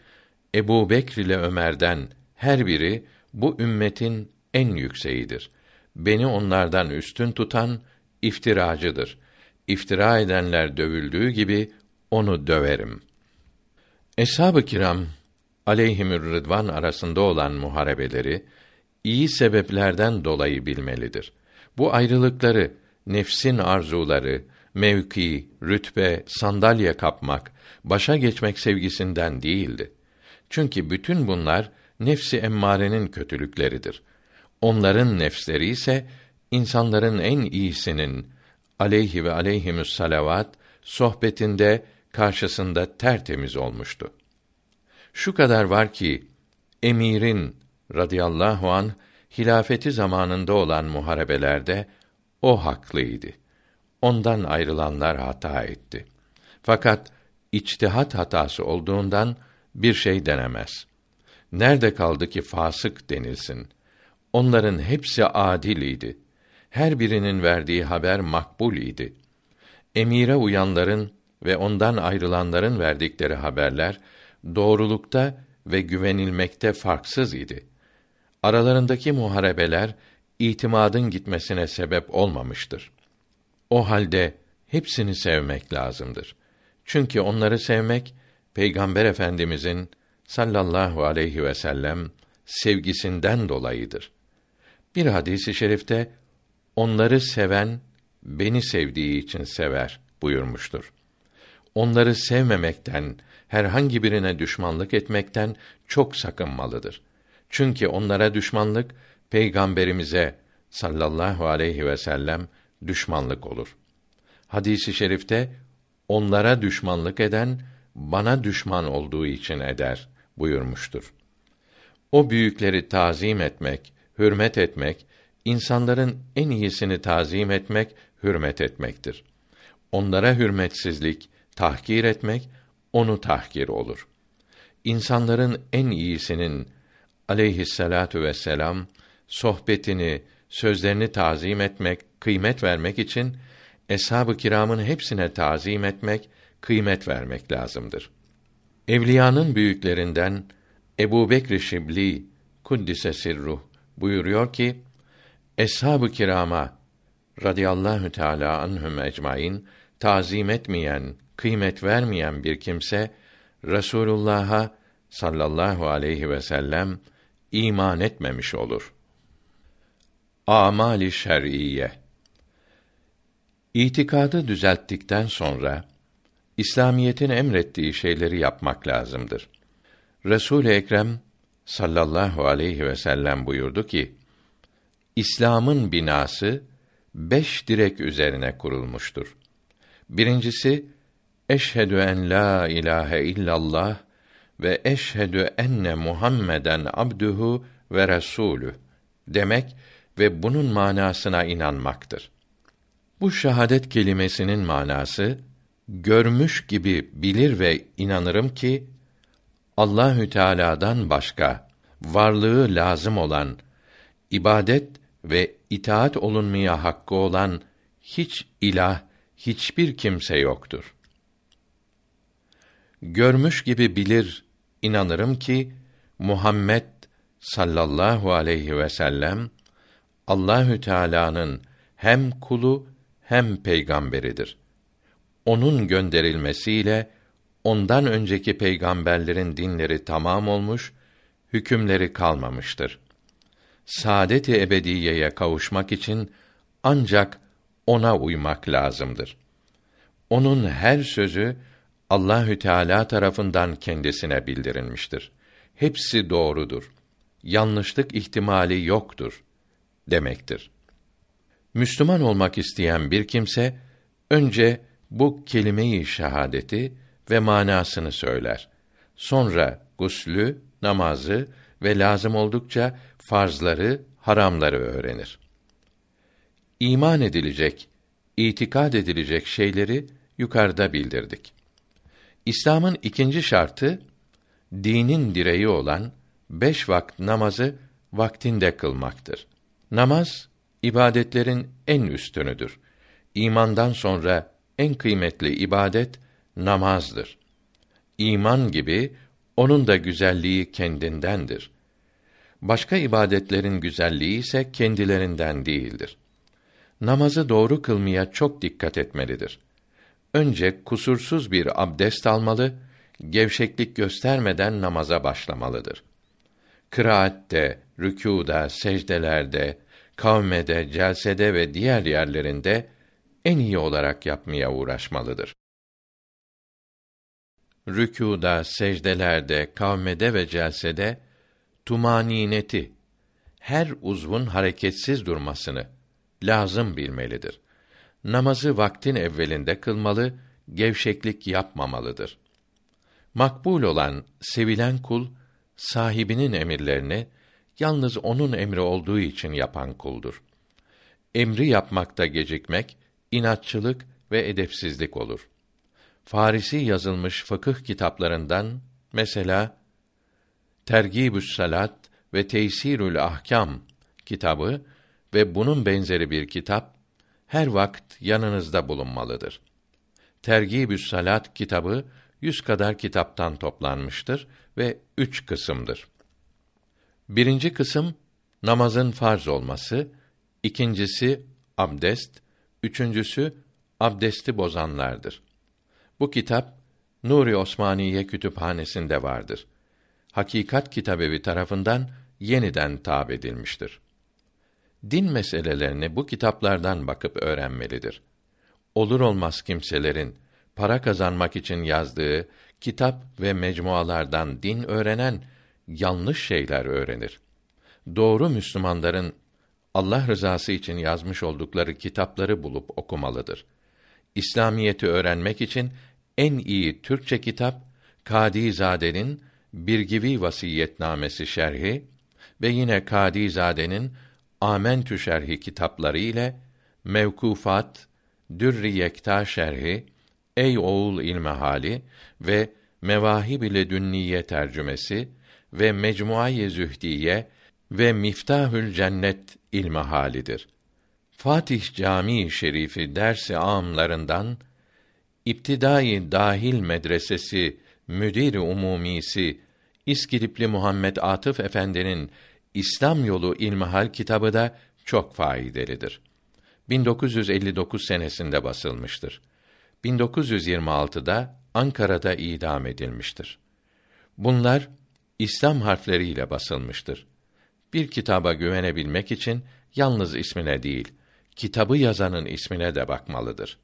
Ebu Bekr ile Ömer'den her biri bu ümmetin en yükseğidir. Beni onlardan üstün tutan iftiracıdır. İftira edenler dövüldüğü gibi onu döverim. Eshab-ı kiram aleyhimür rıdvan arasında olan muharebeleri iyi sebeplerden dolayı bilmelidir. Bu ayrılıkları nefsin arzuları, mevki, rütbe, sandalye kapmak, başa geçmek sevgisinden değildi. Çünkü bütün bunlar nefsi emmarenin kötülükleridir. Onların nefsleri ise insanların en iyisinin aleyhi ve aleyhimüs salavat sohbetinde karşısında tertemiz olmuştu. Şu kadar var ki emirin radıyallahu an hilafeti zamanında olan muharebelerde o haklıydı. Ondan ayrılanlar hata etti. Fakat içtihat hatası olduğundan bir şey denemez. Nerede kaldı ki fasık denilsin? Onların hepsi adil idi. Her birinin verdiği haber makbul idi. Emire uyanların ve ondan ayrılanların verdikleri haberler doğrulukta ve güvenilmekte farksız idi. Aralarındaki muharebeler itimadın gitmesine sebep olmamıştır. O halde hepsini sevmek lazımdır. Çünkü onları sevmek Peygamber Efendimizin sallallahu aleyhi ve sellem sevgisinden dolayıdır. Bir hadisi i şerifte onları seven beni sevdiği için sever buyurmuştur. Onları sevmemekten, herhangi birine düşmanlık etmekten çok sakınmalıdır. Çünkü onlara düşmanlık peygamberimize sallallahu aleyhi ve sellem düşmanlık olur. Hadisi i şerifte onlara düşmanlık eden bana düşman olduğu için eder buyurmuştur. O büyükleri tazim etmek, hürmet etmek, insanların en iyisini tazim etmek, hürmet etmektir. Onlara hürmetsizlik, tahkir etmek, onu tahkir olur. İnsanların en iyisinin aleyhisselatu vesselam sohbetini, sözlerini tazim etmek, kıymet vermek için eshab-ı kiramın hepsine tazim etmek, kıymet vermek lazımdır. Evliyanın büyüklerinden Ebu Bekr Şibli kuddise sirruh buyuruyor ki eshab-ı kirama radıyallahu teala anhum ecmaîn tazim etmeyen, kıymet vermeyen bir kimse Resulullah'a sallallahu aleyhi ve sellem iman etmemiş olur. Amali şer'iye İtikadı düzelttikten sonra İslamiyetin emrettiği şeyleri yapmak lazımdır. Resul Ekrem sallallahu aleyhi ve sellem buyurdu ki: İslam'ın binası beş direk üzerine kurulmuştur. Birincisi eşhedü en la ilahe illallah ve eşhedü enne Muhammeden abduhu ve resulü demek ve bunun manasına inanmaktır. Bu şahadet kelimesinin manası görmüş gibi bilir ve inanırım ki Allahü Teala'dan başka varlığı lazım olan ibadet ve itaat olunmaya hakkı olan hiç ilah, hiçbir kimse yoktur. Görmüş gibi bilir, inanırım ki Muhammed sallallahu aleyhi ve sellem Allahü Teala'nın hem kulu hem peygamberidir. Onun gönderilmesiyle ondan önceki peygamberlerin dinleri tamam olmuş, hükümleri kalmamıştır. Saadet-i ebediyeye kavuşmak için ancak ona uymak lazımdır. Onun her sözü Allahü Teala tarafından kendisine bildirilmiştir. Hepsi doğrudur. Yanlışlık ihtimali yoktur demektir. Müslüman olmak isteyen bir kimse önce bu kelime-i şehadeti ve manasını söyler. Sonra guslü, namazı ve lazım oldukça farzları, haramları öğrenir. İman edilecek, itikad edilecek şeyleri yukarıda bildirdik. İslam'ın ikinci şartı dinin direği olan beş vakit namazı vaktinde kılmaktır. Namaz ibadetlerin en üstünüdür. İmandan sonra en kıymetli ibadet namazdır. İman gibi onun da güzelliği kendindendir. Başka ibadetlerin güzelliği ise kendilerinden değildir. Namazı doğru kılmaya çok dikkat etmelidir. Önce kusursuz bir abdest almalı, gevşeklik göstermeden namaza başlamalıdır. Kıraatte, rükûda, secdelerde, kavmede, celsede ve diğer yerlerinde en iyi olarak yapmaya uğraşmalıdır. Rükûda, secdelerde, kavmede ve celsede tumanineti her uzvun hareketsiz durmasını lazım bilmelidir. Namazı vaktin evvelinde kılmalı, gevşeklik yapmamalıdır. Makbul olan, sevilen kul sahibinin emirlerini yalnız onun emri olduğu için yapan kuldur. Emri yapmakta gecikmek inatçılık ve edepsizlik olur. Farisi yazılmış fıkıh kitaplarından mesela Tergibü's Salat ve Teysirül Ahkam kitabı ve bunun benzeri bir kitap her vakt yanınızda bulunmalıdır. Tergibü's Salat kitabı yüz kadar kitaptan toplanmıştır ve üç kısımdır. Birinci kısım namazın farz olması, ikincisi abdest, üçüncüsü abdesti bozanlardır. Bu kitap Nuri Osmaniye Kütüphanesi'nde vardır. Hakikat Kitabevi tarafından yeniden tab edilmiştir. Din meselelerini bu kitaplardan bakıp öğrenmelidir. Olur olmaz kimselerin para kazanmak için yazdığı kitap ve mecmualardan din öğrenen yanlış şeyler öğrenir. Doğru Müslümanların Allah rızası için yazmış oldukları kitapları bulup okumalıdır. İslamiyeti öğrenmek için en iyi Türkçe kitap Kadizade'nin Birgivi Vasiyetnamesi şerhi ve yine Kadizade'nin Amentü şerhi kitapları ile Mevkufat, Dürri Yekta şerhi, Ey oğul ilmihali ve Mevahib ile Dünniye tercümesi ve Mecmuayı Zühdiye ve Miftahül Cennet ilmihalidir. Fatih Camii Şerifi dersi amlarından İptidai Dahil Medresesi müdür umumisi İskilipli Muhammed Atıf Efendi'nin İslam Yolu İlmihal kitabı da çok faydalıdır. 1959 senesinde basılmıştır. 1926'da Ankara'da idam edilmiştir. Bunlar İslam harfleriyle basılmıştır. Bir kitaba güvenebilmek için yalnız ismine değil, kitabı yazanın ismine de bakmalıdır.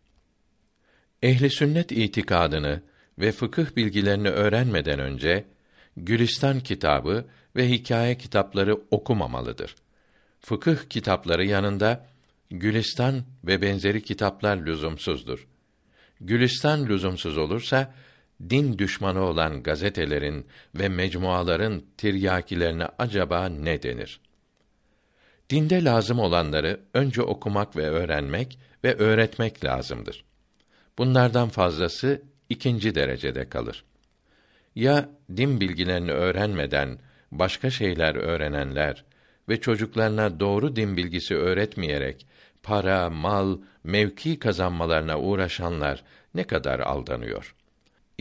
Ehli sünnet itikadını ve fıkıh bilgilerini öğrenmeden önce Gülistan kitabı ve hikaye kitapları okumamalıdır. Fıkıh kitapları yanında Gülistan ve benzeri kitaplar lüzumsuzdur. Gülistan lüzumsuz olursa din düşmanı olan gazetelerin ve mecmuaların tiryakilerine acaba ne denir? Dinde lazım olanları önce okumak ve öğrenmek ve öğretmek lazımdır. Bunlardan fazlası ikinci derecede kalır. Ya din bilgilerini öğrenmeden başka şeyler öğrenenler ve çocuklarına doğru din bilgisi öğretmeyerek para, mal, mevki kazanmalarına uğraşanlar ne kadar aldanıyor.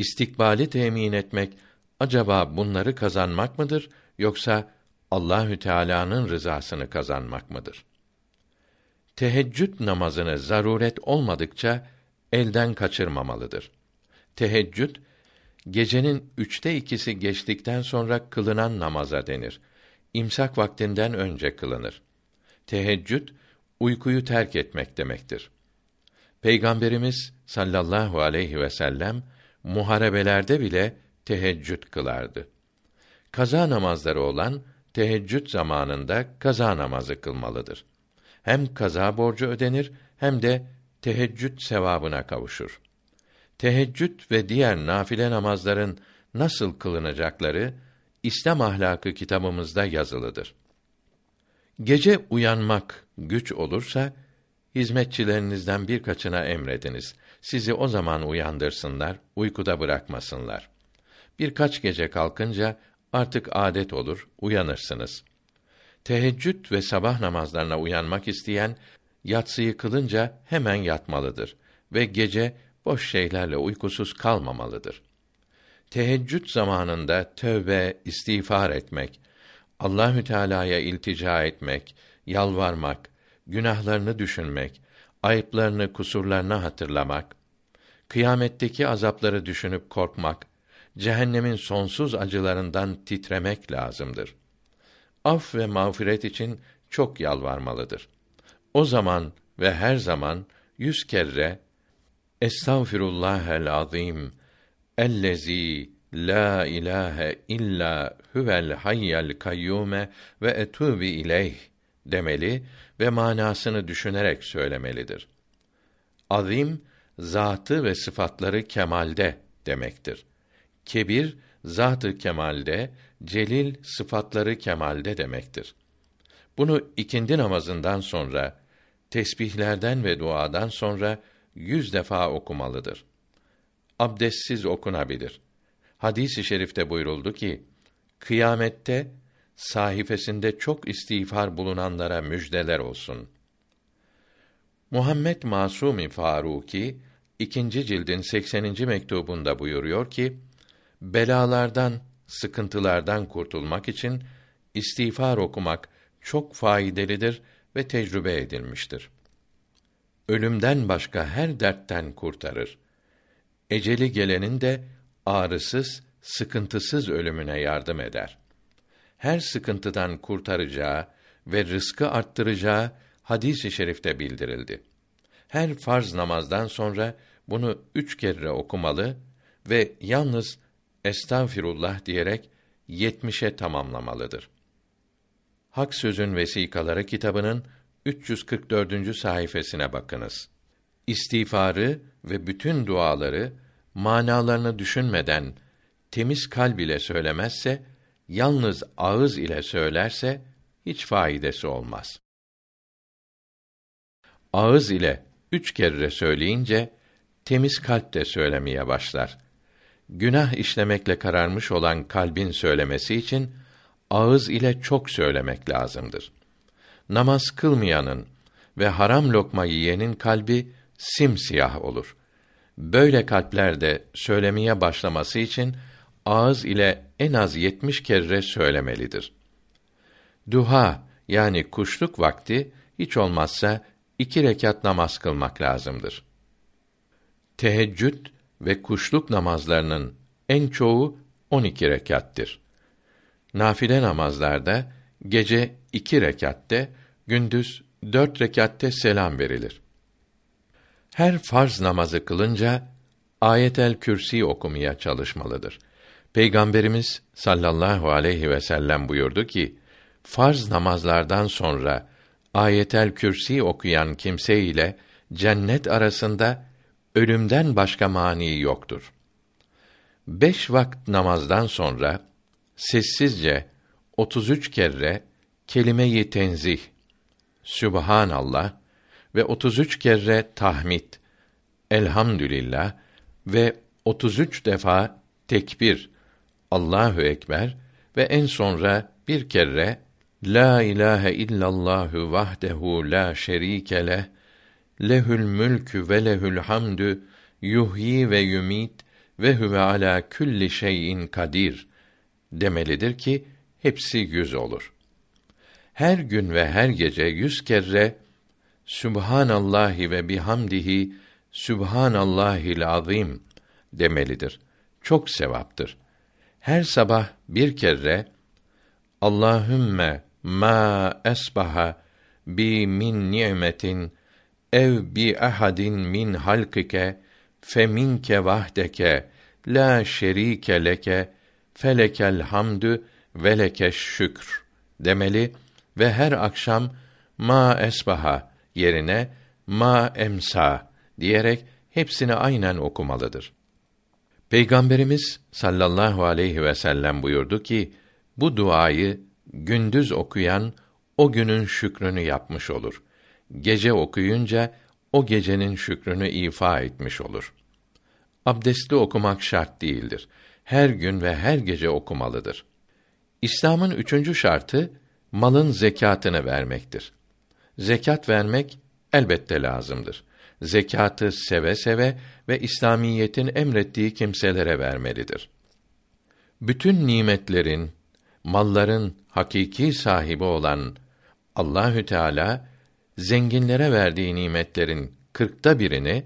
İstikbali temin etmek acaba bunları kazanmak mıdır yoksa Allahü Teala'nın rızasını kazanmak mıdır? Teheccüd namazını zaruret olmadıkça elden kaçırmamalıdır. Teheccüd gecenin üçte ikisi geçtikten sonra kılınan namaza denir. İmsak vaktinden önce kılınır. Teheccüd uykuyu terk etmek demektir. Peygamberimiz sallallahu aleyhi ve sellem muharebelerde bile teheccüd kılardı. Kaza namazları olan teheccüd zamanında kaza namazı kılmalıdır. Hem kaza borcu ödenir hem de teheccüd sevabına kavuşur. Teheccüd ve diğer nafile namazların nasıl kılınacakları İslam ahlakı kitabımızda yazılıdır. Gece uyanmak güç olursa hizmetçilerinizden birkaçına emrediniz. Sizi o zaman uyandırsınlar, uykuda bırakmasınlar. Birkaç gece kalkınca artık adet olur, uyanırsınız. Teheccüd ve sabah namazlarına uyanmak isteyen yatsıyı kılınca hemen yatmalıdır ve gece boş şeylerle uykusuz kalmamalıdır. Teheccüd zamanında tövbe, istiğfar etmek, Allahü Teala'ya iltica etmek, yalvarmak, günahlarını düşünmek, ayıplarını, kusurlarını hatırlamak, kıyametteki azapları düşünüp korkmak, cehennemin sonsuz acılarından titremek lazımdır. Af ve mağfiret için çok yalvarmalıdır. O zaman ve her zaman yüz kere Estağfirullahel azim ellezî la ilahe illa huvel hayyel kayyume ve etûbü ileyh demeli ve manasını düşünerek söylemelidir. Azim zatı ve sıfatları kemalde demektir. Kebir zatı kemalde, celil sıfatları kemalde demektir. Bunu ikindi namazından sonra, tesbihlerden ve duadan sonra yüz defa okumalıdır. Abdestsiz okunabilir. Hadis-i şerifte buyuruldu ki, kıyamette sahifesinde çok istiğfar bulunanlara müjdeler olsun. Muhammed Masumi Faruki ikinci cildin 80. mektubunda buyuruyor ki, belalardan, sıkıntılardan kurtulmak için istiğfar okumak çok faydalıdır ve tecrübe edilmiştir. Ölümden başka her dertten kurtarır. Eceli gelenin de ağrısız, sıkıntısız ölümüne yardım eder. Her sıkıntıdan kurtaracağı ve rızkı arttıracağı hadis-i şerifte bildirildi. Her farz namazdan sonra bunu üç kere okumalı ve yalnız estağfirullah diyerek yetmişe tamamlamalıdır. Hak Sözün Vesikaları kitabının 344. sayfasına bakınız. İstiğfarı ve bütün duaları manalarını düşünmeden temiz kalb ile söylemezse, yalnız ağız ile söylerse hiç faydası olmaz. Ağız ile üç kere söyleyince temiz kalp de söylemeye başlar. Günah işlemekle kararmış olan kalbin söylemesi için ağız ile çok söylemek lazımdır. Namaz kılmayanın ve haram lokma yiyenin kalbi simsiyah olur. Böyle kalplerde söylemeye başlaması için ağız ile en az yetmiş kere söylemelidir. Duha yani kuşluk vakti hiç olmazsa iki rekat namaz kılmak lazımdır. Teheccüd ve kuşluk namazlarının en çoğu on iki rekattır. Nafile namazlarda gece iki rekatte, gündüz dört rekatte selam verilir. Her farz namazı kılınca ayetel kürsi okumaya çalışmalıdır. Peygamberimiz sallallahu aleyhi ve sellem buyurdu ki: Farz namazlardan sonra ayetel kürsi okuyan kimse ile cennet arasında ölümden başka mani yoktur. Beş vakit namazdan sonra sessizce 33 kere kelime-i tenzih Sübhanallah ve 33 kere tahmid Elhamdülillah ve 33 defa tekbir Allahu ekber ve en sonra bir kere La ilahe illallahu vahdehu la şerike leh lehül mülkü ve lehül hamdü yuhyi ve yumit ve huve ala külli şeyin kadir demelidir ki hepsi yüz olur. Her gün ve her gece yüz kere Sübhanallahi ve bihamdihi Sübhanallahil azim demelidir. Çok sevaptır. Her sabah bir kere Allahümme ma esbaha bi min ni'metin ev bi ahadin min halkike feminke vahdeke la şerike leke felekel hamdü ve lekeş şükr demeli ve her akşam ma esbaha yerine ma emsa diyerek hepsini aynen okumalıdır. Peygamberimiz sallallahu aleyhi ve sellem buyurdu ki bu duayı gündüz okuyan o günün şükrünü yapmış olur. Gece okuyunca o gecenin şükrünü ifa etmiş olur. Abdestli okumak şart değildir. Her gün ve her gece okumalıdır. İslam'ın üçüncü şartı malın zekatını vermektir. Zekat vermek elbette lazımdır. Zekatı seve seve ve İslamiyetin emrettiği kimselere vermelidir. Bütün nimetlerin, malların hakiki sahibi olan Allahü Teala zenginlere verdiği nimetlerin kırkta birini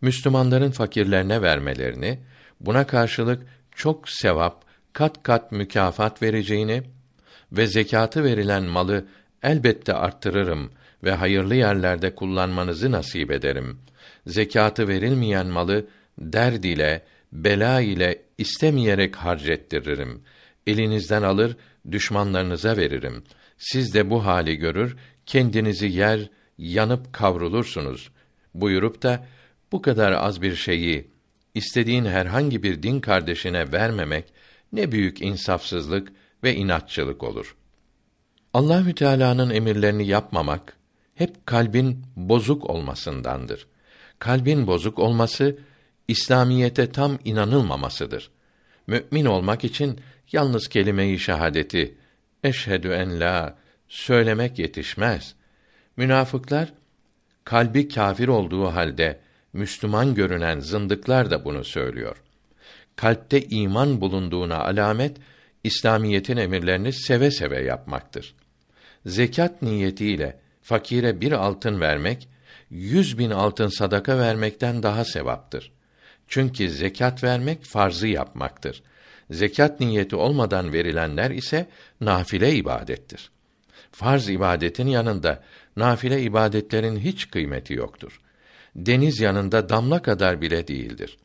Müslümanların fakirlerine vermelerini, buna karşılık çok sevap, kat kat mükafat vereceğini ve zekatı verilen malı elbette arttırırım ve hayırlı yerlerde kullanmanızı nasip ederim. Zekatı verilmeyen malı derd ile, bela ile istemeyerek harcettiririm. Elinizden alır, düşmanlarınıza veririm. Siz de bu hali görür, kendinizi yer, yanıp kavrulursunuz. Buyurup da bu kadar az bir şeyi istediğin herhangi bir din kardeşine vermemek ne büyük insafsızlık ve inatçılık olur. Allahü Teala'nın emirlerini yapmamak hep kalbin bozuk olmasındandır. Kalbin bozuk olması İslamiyete tam inanılmamasıdır. Mümin olmak için yalnız kelime-i şehadeti eşhedü en la söylemek yetişmez. Münafıklar kalbi kâfir olduğu halde Müslüman görünen zındıklar da bunu söylüyor. Kalpte iman bulunduğuna alamet İslamiyetin emirlerini seve seve yapmaktır. Zekat niyetiyle fakire bir altın vermek, yüz bin altın sadaka vermekten daha sevaptır. Çünkü zekat vermek farzı yapmaktır. Zekat niyeti olmadan verilenler ise nafile ibadettir. Farz ibadetin yanında nafile ibadetlerin hiç kıymeti yoktur. Deniz yanında damla kadar bile değildir.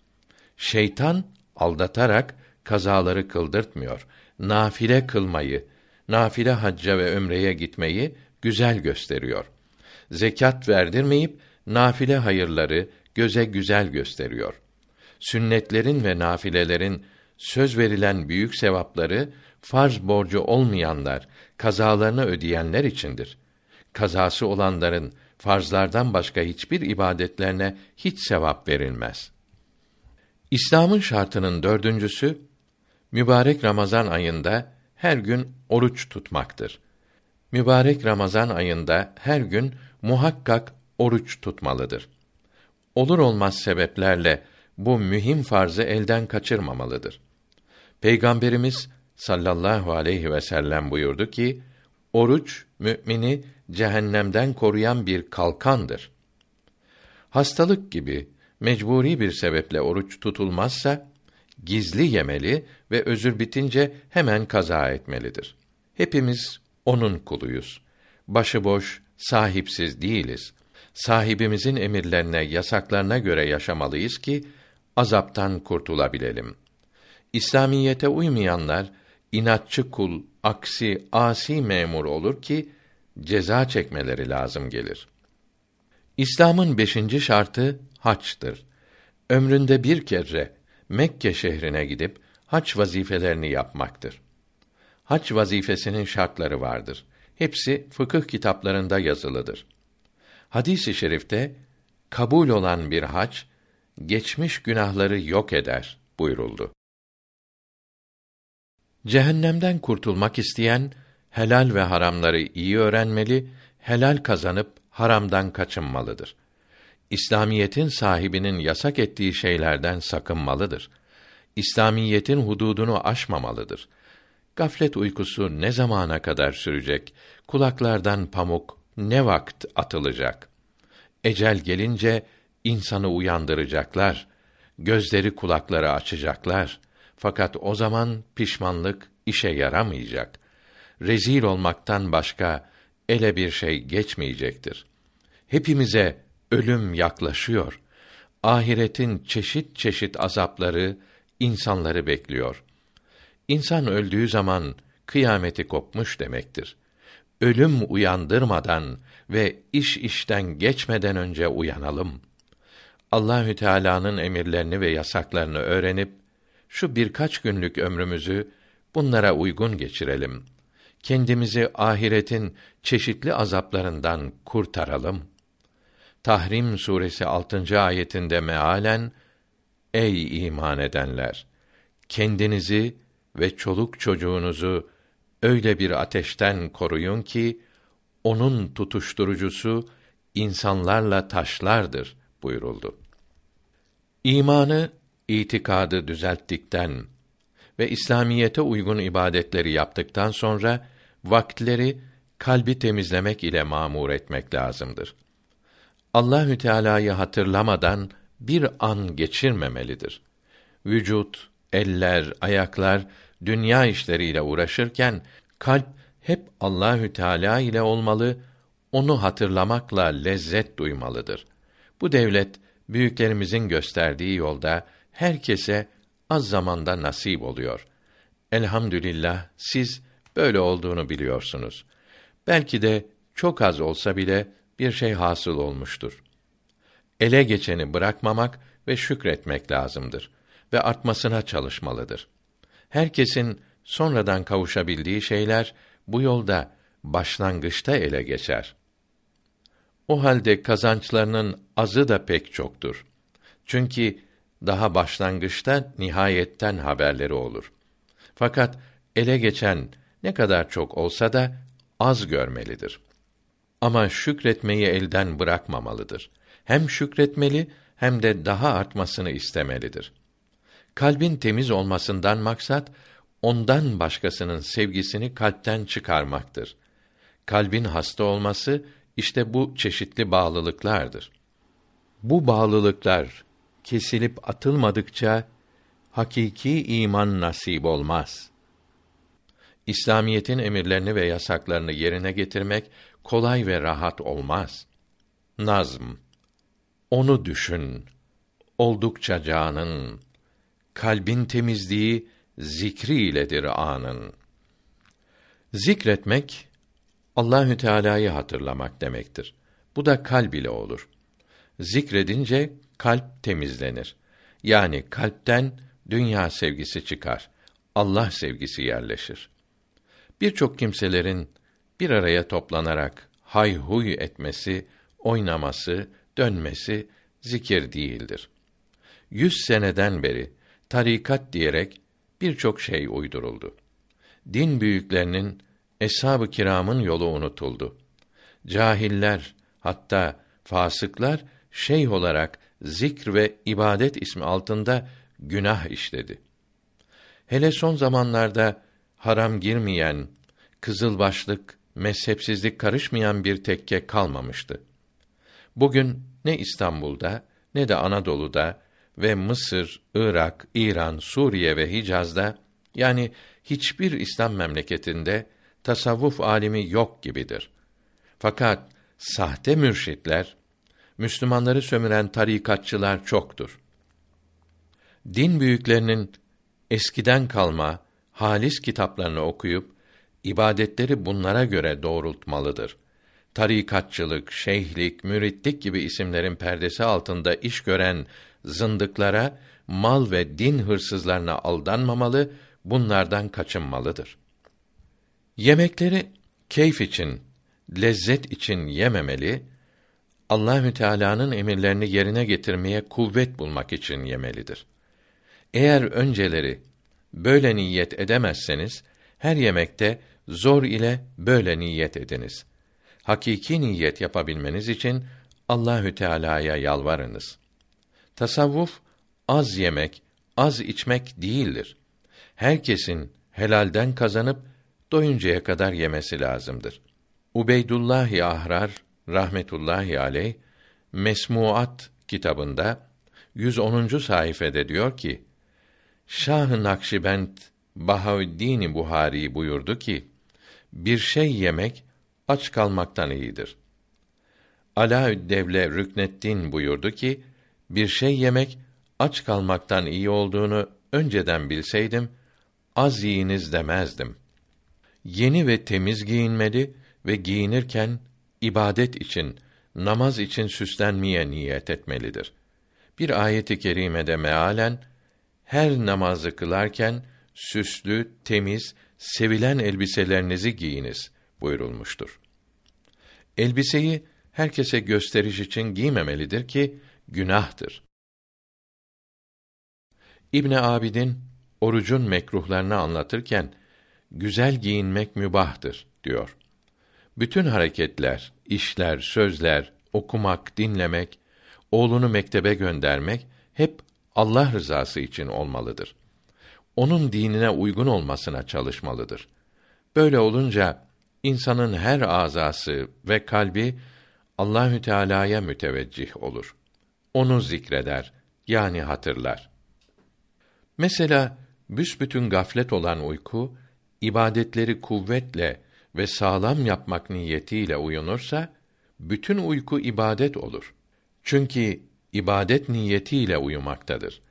Şeytan aldatarak kazaları kıldırtmıyor. Nafile kılmayı, nafile hacca ve ömreye gitmeyi güzel gösteriyor. Zekat verdirmeyip nafile hayırları göze güzel gösteriyor. Sünnetlerin ve nafilelerin söz verilen büyük sevapları farz borcu olmayanlar, kazalarını ödeyenler içindir. Kazası olanların farzlardan başka hiçbir ibadetlerine hiç sevap verilmez. İslam'ın şartının dördüncüsü, mübarek Ramazan ayında her gün oruç tutmaktır. Mübarek Ramazan ayında her gün muhakkak oruç tutmalıdır. Olur olmaz sebeplerle bu mühim farzı elden kaçırmamalıdır. Peygamberimiz sallallahu aleyhi ve sellem buyurdu ki, oruç mümini cehennemden koruyan bir kalkandır. Hastalık gibi mecburi bir sebeple oruç tutulmazsa gizli yemeli ve özür bitince hemen kaza etmelidir. Hepimiz onun kuluyuz. Başıboş, sahipsiz değiliz. Sahibimizin emirlerine, yasaklarına göre yaşamalıyız ki azaptan kurtulabilelim. İslamiyete uymayanlar inatçı kul, aksi asi memur olur ki ceza çekmeleri lazım gelir. İslam'ın beşinci şartı haçtır. Ömründe bir kere Mekke şehrine gidip haç vazifelerini yapmaktır. Haç vazifesinin şartları vardır. Hepsi fıkıh kitaplarında yazılıdır. Hadis-i şerifte kabul olan bir hac geçmiş günahları yok eder buyuruldu. Cehennemden kurtulmak isteyen helal ve haramları iyi öğrenmeli, helal kazanıp haramdan kaçınmalıdır. İslamiyetin sahibinin yasak ettiği şeylerden sakınmalıdır. İslamiyetin hududunu aşmamalıdır. Gaflet uykusu ne zamana kadar sürecek? Kulaklardan pamuk ne vakt atılacak? Ecel gelince insanı uyandıracaklar. Gözleri kulakları açacaklar. Fakat o zaman pişmanlık işe yaramayacak. Rezil olmaktan başka ele bir şey geçmeyecektir. Hepimize ölüm yaklaşıyor. Ahiretin çeşit çeşit azapları insanları bekliyor. İnsan öldüğü zaman kıyameti kopmuş demektir. Ölüm uyandırmadan ve iş işten geçmeden önce uyanalım. Allahü Teala'nın emirlerini ve yasaklarını öğrenip şu birkaç günlük ömrümüzü bunlara uygun geçirelim. Kendimizi ahiretin çeşitli azaplarından kurtaralım. Tahrim suresi 6. ayetinde mealen Ey iman edenler kendinizi ve çoluk çocuğunuzu öyle bir ateşten koruyun ki onun tutuşturucusu insanlarla taşlardır buyuruldu. İmanı itikadı düzelttikten ve İslamiyete uygun ibadetleri yaptıktan sonra vaktleri kalbi temizlemek ile mamur etmek lazımdır. Allahü Teala'yı hatırlamadan bir an geçirmemelidir. Vücut, eller, ayaklar dünya işleriyle uğraşırken kalp hep Allahü Teala ile olmalı, onu hatırlamakla lezzet duymalıdır. Bu devlet büyüklerimizin gösterdiği yolda herkese az zamanda nasip oluyor. Elhamdülillah siz böyle olduğunu biliyorsunuz. Belki de çok az olsa bile bir şey hasıl olmuştur. Ele geçeni bırakmamak ve şükretmek lazımdır ve artmasına çalışmalıdır. Herkesin sonradan kavuşabildiği şeyler bu yolda başlangıçta ele geçer. O halde kazançlarının azı da pek çoktur. Çünkü daha başlangıçta nihayetten haberleri olur. Fakat ele geçen ne kadar çok olsa da az görmelidir. Ama şükretmeyi elden bırakmamalıdır. Hem şükretmeli hem de daha artmasını istemelidir. Kalbin temiz olmasından maksat ondan başkasının sevgisini kalpten çıkarmaktır. Kalbin hasta olması işte bu çeşitli bağlılıklardır. Bu bağlılıklar kesilip atılmadıkça hakiki iman nasip olmaz. İslamiyetin emirlerini ve yasaklarını yerine getirmek kolay ve rahat olmaz. Nazm Onu düşün. Oldukça canın kalbin temizliği zikri iledir anın. Zikretmek Allahü Teala'yı hatırlamak demektir. Bu da kalb ile olur. Zikredince kalp temizlenir. Yani kalpten dünya sevgisi çıkar. Allah sevgisi yerleşir. Birçok kimselerin bir araya toplanarak hayhuy etmesi, oynaması, dönmesi zikir değildir. Yüz seneden beri tarikat diyerek birçok şey uyduruldu. Din büyüklerinin eshab-ı kiramın yolu unutuldu. Cahiller hatta fasıklar şeyh olarak zikr ve ibadet ismi altında günah işledi. Hele son zamanlarda haram girmeyen, kızıl başlık, mezhepsizlik karışmayan bir tekke kalmamıştı. Bugün ne İstanbul'da ne de Anadolu'da ve Mısır, Irak, İran, Suriye ve Hicaz'da yani hiçbir İslam memleketinde tasavvuf alimi yok gibidir. Fakat sahte mürşitler, Müslümanları sömüren tarikatçılar çoktur. Din büyüklerinin eskiden kalma halis kitaplarını okuyup ibadetleri bunlara göre doğrultmalıdır. Tarikatçılık, şeyhlik, müritlik gibi isimlerin perdesi altında iş gören zındıklara, mal ve din hırsızlarına aldanmamalı, bunlardan kaçınmalıdır. Yemekleri keyif için, lezzet için yememeli, Allahü Teala'nın emirlerini yerine getirmeye kuvvet bulmak için yemelidir. Eğer önceleri böyle niyet edemezseniz her yemekte zor ile böyle niyet ediniz. Hakiki niyet yapabilmeniz için Allahü Teala'ya yalvarınız. Tasavvuf az yemek, az içmek değildir. Herkesin helalden kazanıp doyuncaya kadar yemesi lazımdır. Ubeydullah Ahrar rahmetullahi aleyh Mesmuat kitabında 110. sayfede diyor ki: Şah-ı Nakşibend Bahaüddin Buhari buyurdu ki: Bir şey yemek aç kalmaktan iyidir. Alaüddevle Rükneddin buyurdu ki: bir şey yemek aç kalmaktan iyi olduğunu önceden bilseydim az yiyiniz demezdim. Yeni ve temiz giyinmeli ve giyinirken ibadet için, namaz için süslenmeye niyet etmelidir. Bir ayeti kerimede mealen her namazı kılarken süslü, temiz, sevilen elbiselerinizi giyiniz buyurulmuştur. Elbiseyi herkese gösteriş için giymemelidir ki günahtır. İbn Abidin orucun mekruhlarını anlatırken güzel giyinmek mübahtır diyor. Bütün hareketler, işler, sözler, okumak, dinlemek, oğlunu mektebe göndermek hep Allah rızası için olmalıdır. onun dinine uygun olmasına çalışmalıdır. Böyle olunca insanın her azası ve kalbi Allahü Teala'ya müteveccih olur. Onu zikreder, yani hatırlar. Mesela büsbütün gaflet olan uyku ibadetleri kuvvetle ve sağlam yapmak niyetiyle uyunursa bütün uyku ibadet olur. Çünkü ibadet niyetiyle uyumaktadır.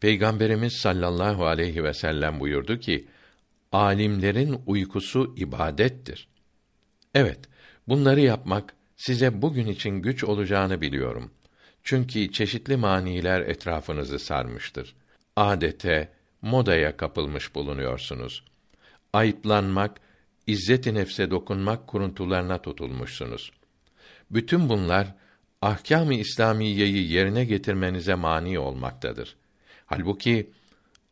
Peygamberimiz sallallahu aleyhi ve sellem buyurdu ki: Alimlerin uykusu ibadettir. Evet, bunları yapmak size bugün için güç olacağını biliyorum. Çünkü çeşitli maniler etrafınızı sarmıştır. Adete, modaya kapılmış bulunuyorsunuz. Ayıplanmak, izzet-i nefse dokunmak kuruntularına tutulmuşsunuz. Bütün bunlar ahkâm-ı İslamiyeyi yerine getirmenize mani olmaktadır. Halbuki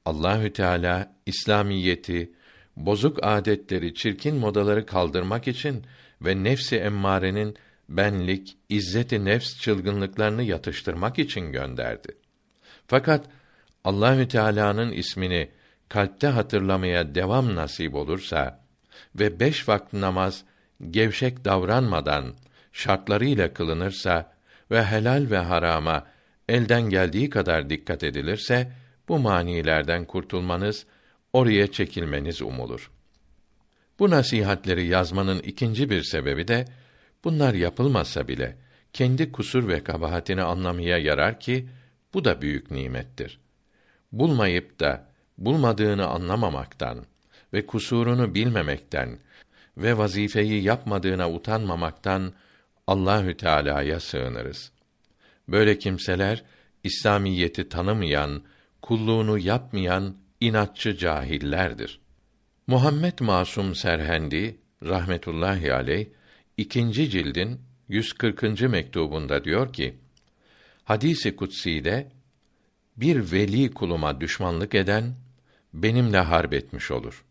Allahü Teala İslamiyeti, bozuk adetleri, çirkin modaları kaldırmak için ve nefsi emmarenin benlik, izzeti nefs çılgınlıklarını yatıştırmak için gönderdi. Fakat Allahü Teala'nın ismini kalpte hatırlamaya devam nasip olursa ve beş vakit namaz gevşek davranmadan şartlarıyla kılınırsa ve helal ve harama elden geldiği kadar dikkat edilirse bu manilerden kurtulmanız, oraya çekilmeniz umulur. Bu nasihatleri yazmanın ikinci bir sebebi de bunlar yapılmazsa bile kendi kusur ve kabahatini anlamaya yarar ki bu da büyük nimettir. Bulmayıp da bulmadığını anlamamaktan ve kusurunu bilmemekten ve vazifeyi yapmadığına utanmamaktan Allahü Teala'ya sığınırız. Böyle kimseler İslamiyeti tanımayan, kulluğunu yapmayan inatçı cahillerdir. Muhammed Masum Serhendi rahmetullahi aleyh ikinci cildin 140. mektubunda diyor ki: Hadisi kutsi'de bir veli kuluma düşmanlık eden benimle harp etmiş olur.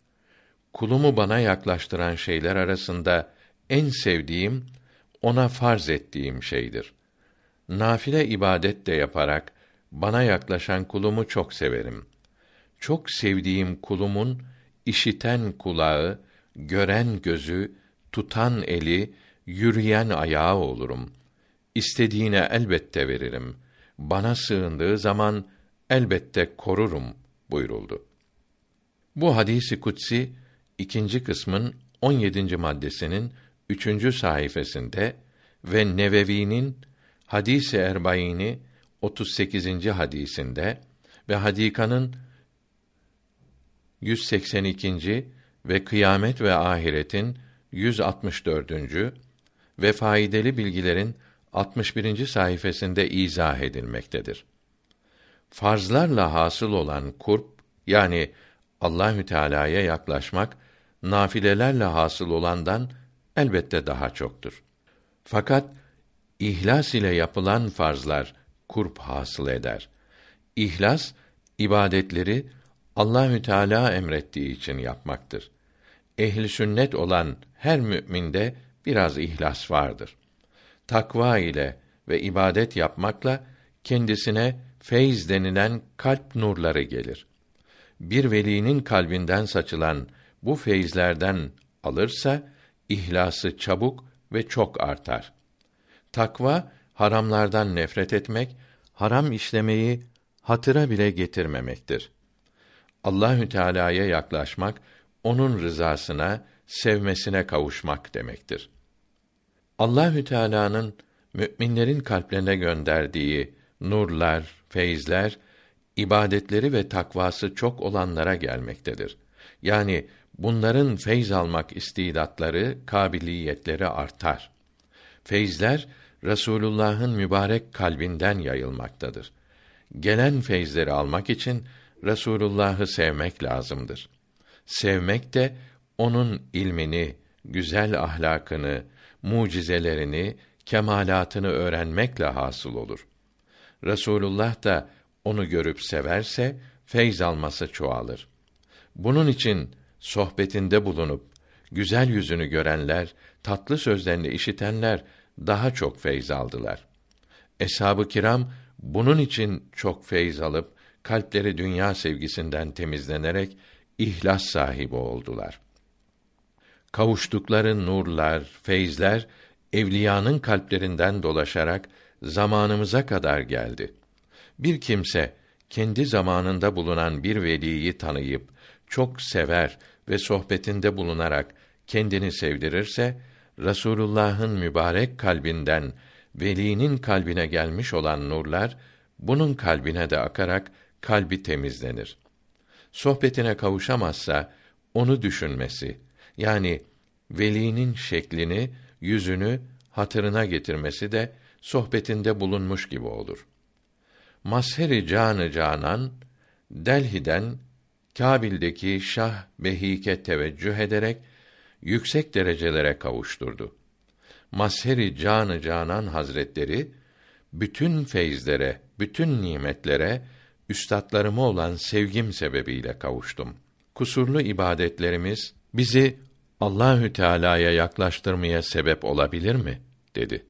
Kulumu bana yaklaştıran şeyler arasında en sevdiğim ona farz ettiğim şeydir. Nafile ibadet de yaparak bana yaklaşan kulumu çok severim. Çok sevdiğim kulumun işiten kulağı, gören gözü, tutan eli, yürüyen ayağı olurum. İstediğine elbette veririm. Bana sığındığı zaman elbette korurum buyuruldu. Bu hadisi kutsi ikinci kısmın 17. maddesinin üçüncü sayfasında ve Nevevi'nin Hadisi Erbaini 38. hadisinde ve Hadika'nın 182. ve Kıyamet ve Ahiretin 164. ve faydalı bilgilerin 61. sayfasında izah edilmektedir. Farzlarla hasıl olan kurp yani Allahü Teala'ya yaklaşmak nafilelerle hasıl olandan elbette daha çoktur. Fakat ihlas ile yapılan farzlar kurp hasıl eder. İhlas ibadetleri Allahü Teala emrettiği için yapmaktır. Ehli sünnet olan her müminde biraz ihlas vardır. Takva ile ve ibadet yapmakla kendisine feyz denilen kalp nurları gelir. Bir velinin kalbinden saçılan bu feyzlerden alırsa ihlası çabuk ve çok artar. Takva haramlardan nefret etmek, haram işlemeyi hatıra bile getirmemektir. Allahü Teala'ya yaklaşmak, onun rızasına, sevmesine kavuşmak demektir. Allahü Teala'nın müminlerin kalplerine gönderdiği nurlar, feyizler ibadetleri ve takvası çok olanlara gelmektedir. Yani bunların feyz almak istidatları, kabiliyetleri artar. Feyzler Resulullah'ın mübarek kalbinden yayılmaktadır. Gelen feyzleri almak için Resulullah'ı sevmek lazımdır. Sevmek de onun ilmini, güzel ahlakını, mucizelerini, kemalatını öğrenmekle hasıl olur. Resulullah da onu görüp severse feyz alması çoğalır. Bunun için sohbetinde bulunup güzel yüzünü görenler, tatlı sözlerini işitenler daha çok feyz aldılar. Eshab-ı kiram bunun için çok feyz alıp kalpleri dünya sevgisinden temizlenerek ihlas sahibi oldular. Kavuştukları nurlar, feyzler evliyanın kalplerinden dolaşarak zamanımıza kadar geldi. Bir kimse kendi zamanında bulunan bir veliyi tanıyıp çok sever ve sohbetinde bulunarak kendini sevdirirse Rasulullah'ın mübarek kalbinden velinin kalbine gelmiş olan nurlar bunun kalbine de akarak kalbi temizlenir. Sohbetine kavuşamazsa onu düşünmesi yani velinin şeklini, yüzünü hatırına getirmesi de sohbetinde bulunmuş gibi olur. Masheri Canı Canan Delhi'den Kabil'deki Şah Behike teveccüh ederek yüksek derecelere kavuşturdu. Masheri Canı Canan Hazretleri bütün feyizlere, bütün nimetlere üstadlarıma olan sevgim sebebiyle kavuştum. Kusurlu ibadetlerimiz bizi Allahü Teala'ya yaklaştırmaya sebep olabilir mi? dedi.